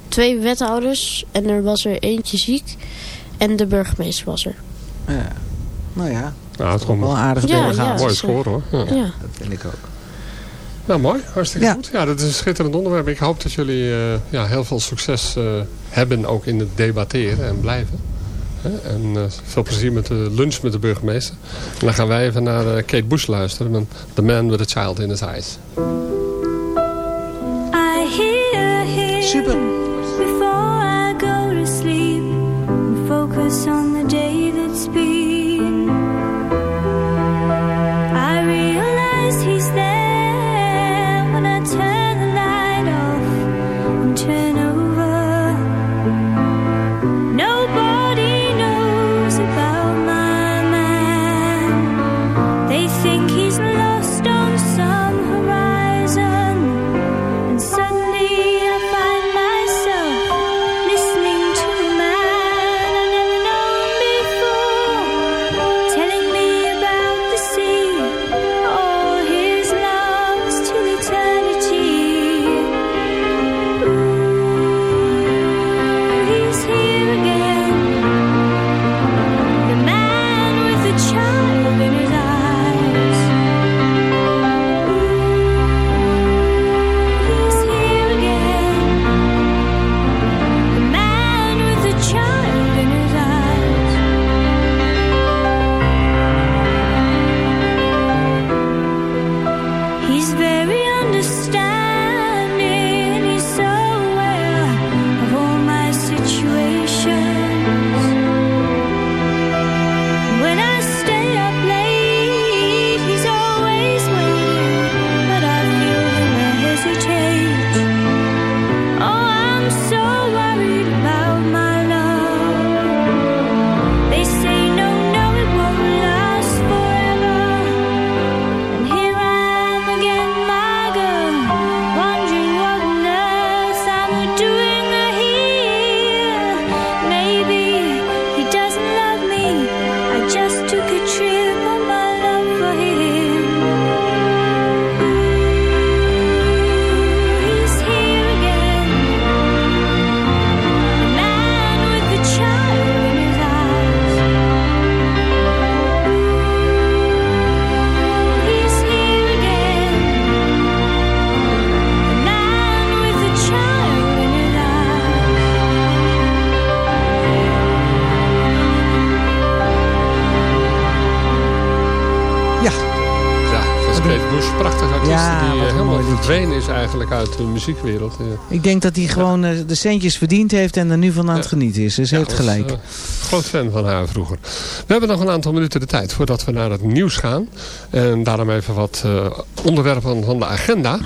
twee wethouders en er was er eentje ziek. En de burgemeester was er. Ja. Nou ja, Nou, het wel een komt aardige Ja, delegatie. ja. mooie dus, score hoor. Ja. Ja. Dat vind ik ook. Nou, mooi. Hartstikke Ja. goed. Ja, dat is een schitterend onderwerp. Ik hoop dat jullie eh, ja, heel veel succes eh, hebben ook in het debatteren en blijven. En eh, veel plezier met de lunch met de burgemeester. En dan gaan wij even naar eh, Kate Bush luisteren. met The Man with a Child in His Eyes. I hear him Super. before I go to sleep focus on the eigenlijk uit de muziekwereld. Ik denk dat hij gewoon eh, de centjes verdiend heeft en er nu van aan het genieten is. Dus hij heeft was, gelijk. eh, groot fan van haar vroeger. We hebben nog een aantal minuten de tijd voordat we naar het nieuws gaan. En daarom even wat eh, onderwerpen van de agenda.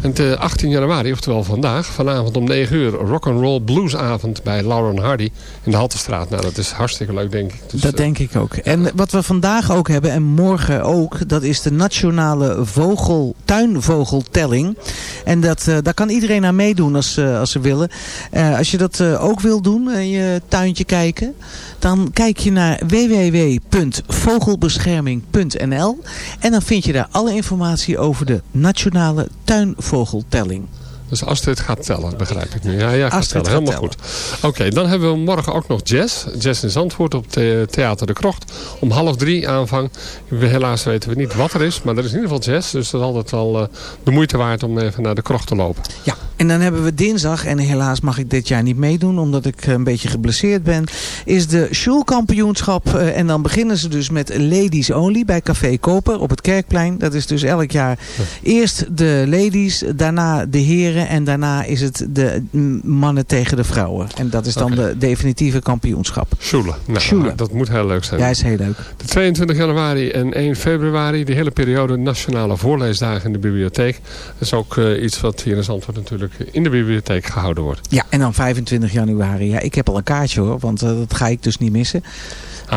En de 18 januari, oftewel vandaag, vanavond om 9 uur... rock'n'roll bluesavond bij Lauren Hardy in de Haltestraat. Nou, dat is hartstikke leuk, denk ik. Dus, dat denk ik ook. En wat we vandaag ook hebben en morgen ook, dat is de nationale vogel, tuinvogeltelling. En dat, eh, daar kan iedereen aan meedoen als, eh, als ze willen. Eh, als je dat ook wil doen, in je tuintje kijken, dan kijk je naar www.vogelbescherming.nl en dan vind je daar alle informatie over de nationale tuinvogeltelling. Dus Astrid gaat tellen, begrijp ik nu. Ja, ja gaat tellen. gaat Helemaal goed. Oké, dan hebben we morgen ook nog jazz. Jazz in Zandvoort op the Theater de Krocht. Om half drie aanvang. Helaas weten we niet wat er is. Maar er is in ieder geval jazz. Dus dat is altijd wel eh, de moeite waard om even naar de krocht te lopen. Ja, en dan hebben we dinsdag, en helaas mag ik dit jaar niet meedoen omdat ik eh, een beetje geblesseerd ben, is de Schulkampioenschap. eh, en dan beginnen ze dus met Ladies Only bij Café Koper op het Kerkplein. Dat is dus elk jaar eerst de ladies, daarna de heren en daarna is het de mannen tegen de vrouwen. En dat is dan de definitieve kampioenschap. Schule. Nou. Dat moet heel leuk zijn. Ja, is heel leuk. De 22 januari en 1 februari, die hele periode nationale voorleesdagen in de bibliotheek. Dat is ook eh, iets wat hier in Zandvoort natuurlijk in de bibliotheek gehouden wordt. Ja, en dan 25 januari. Ja, ik heb al een kaartje hoor, want eh, dat ga ik dus niet missen.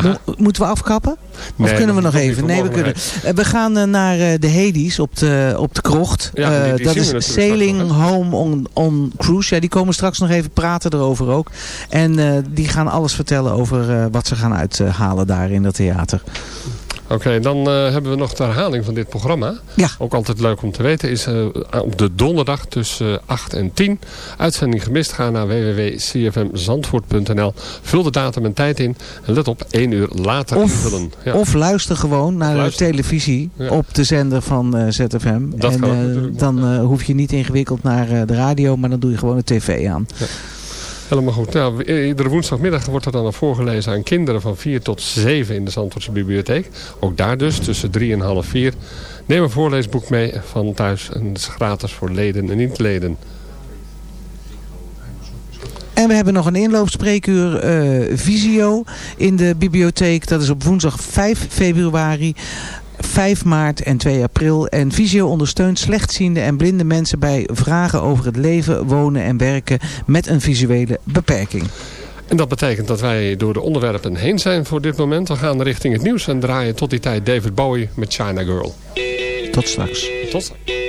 Mo- moeten we afkappen? Of Nee, kunnen we nog even? Nee, we kunnen. we gaan eh, naar eh, de Hades op de, op de krocht. Ja, die- Eh, die dat is Sailing Home on, on Cruise. Ja, die komen straks nog even praten erover ook. En die gaan alles vertellen over wat ze gaan uithalen daar in dat theater. Oké, dan eh, hebben we nog de herhaling van dit programma. Ja. Ook altijd leuk om te weten. Is eh, op de donderdag tussen 8 en 10. Uitzending gemist. Ga naar www.cfmzandvoort.nl. Vul de datum en tijd in. En let op, 1 uur later Of, invullen. Ja. of luister gewoon naar Luister. de televisie Ja. op de zender van eh, ZFM. Dat en kan eh, dan eh, hoef je niet ingewikkeld naar eh, de radio, maar dan doe je gewoon de tv aan. Helemaal goed. Nou, iedere woensdagmiddag wordt er dan nog voorgelezen aan kinderen van 4 tot 7 in de Zandvoortse bibliotheek. Ook daar dus, tussen 3 en half 4. Neem een voorleesboek mee van thuis. En het is gratis voor leden en niet-leden. En we hebben nog een inloopspreekuur eh, Visio in de bibliotheek. Dat is op woensdag 5 februari. 5 maart en 2 april. En Visio ondersteunt slechtziende en blinde mensen bij vragen over het leven, wonen en werken met een visuele beperking. En dat betekent dat wij door de onderwerpen heen zijn voor dit moment. We gaan richting het nieuws en draaien tot die tijd David Bowie met China Girl. Tot straks. Tot straks.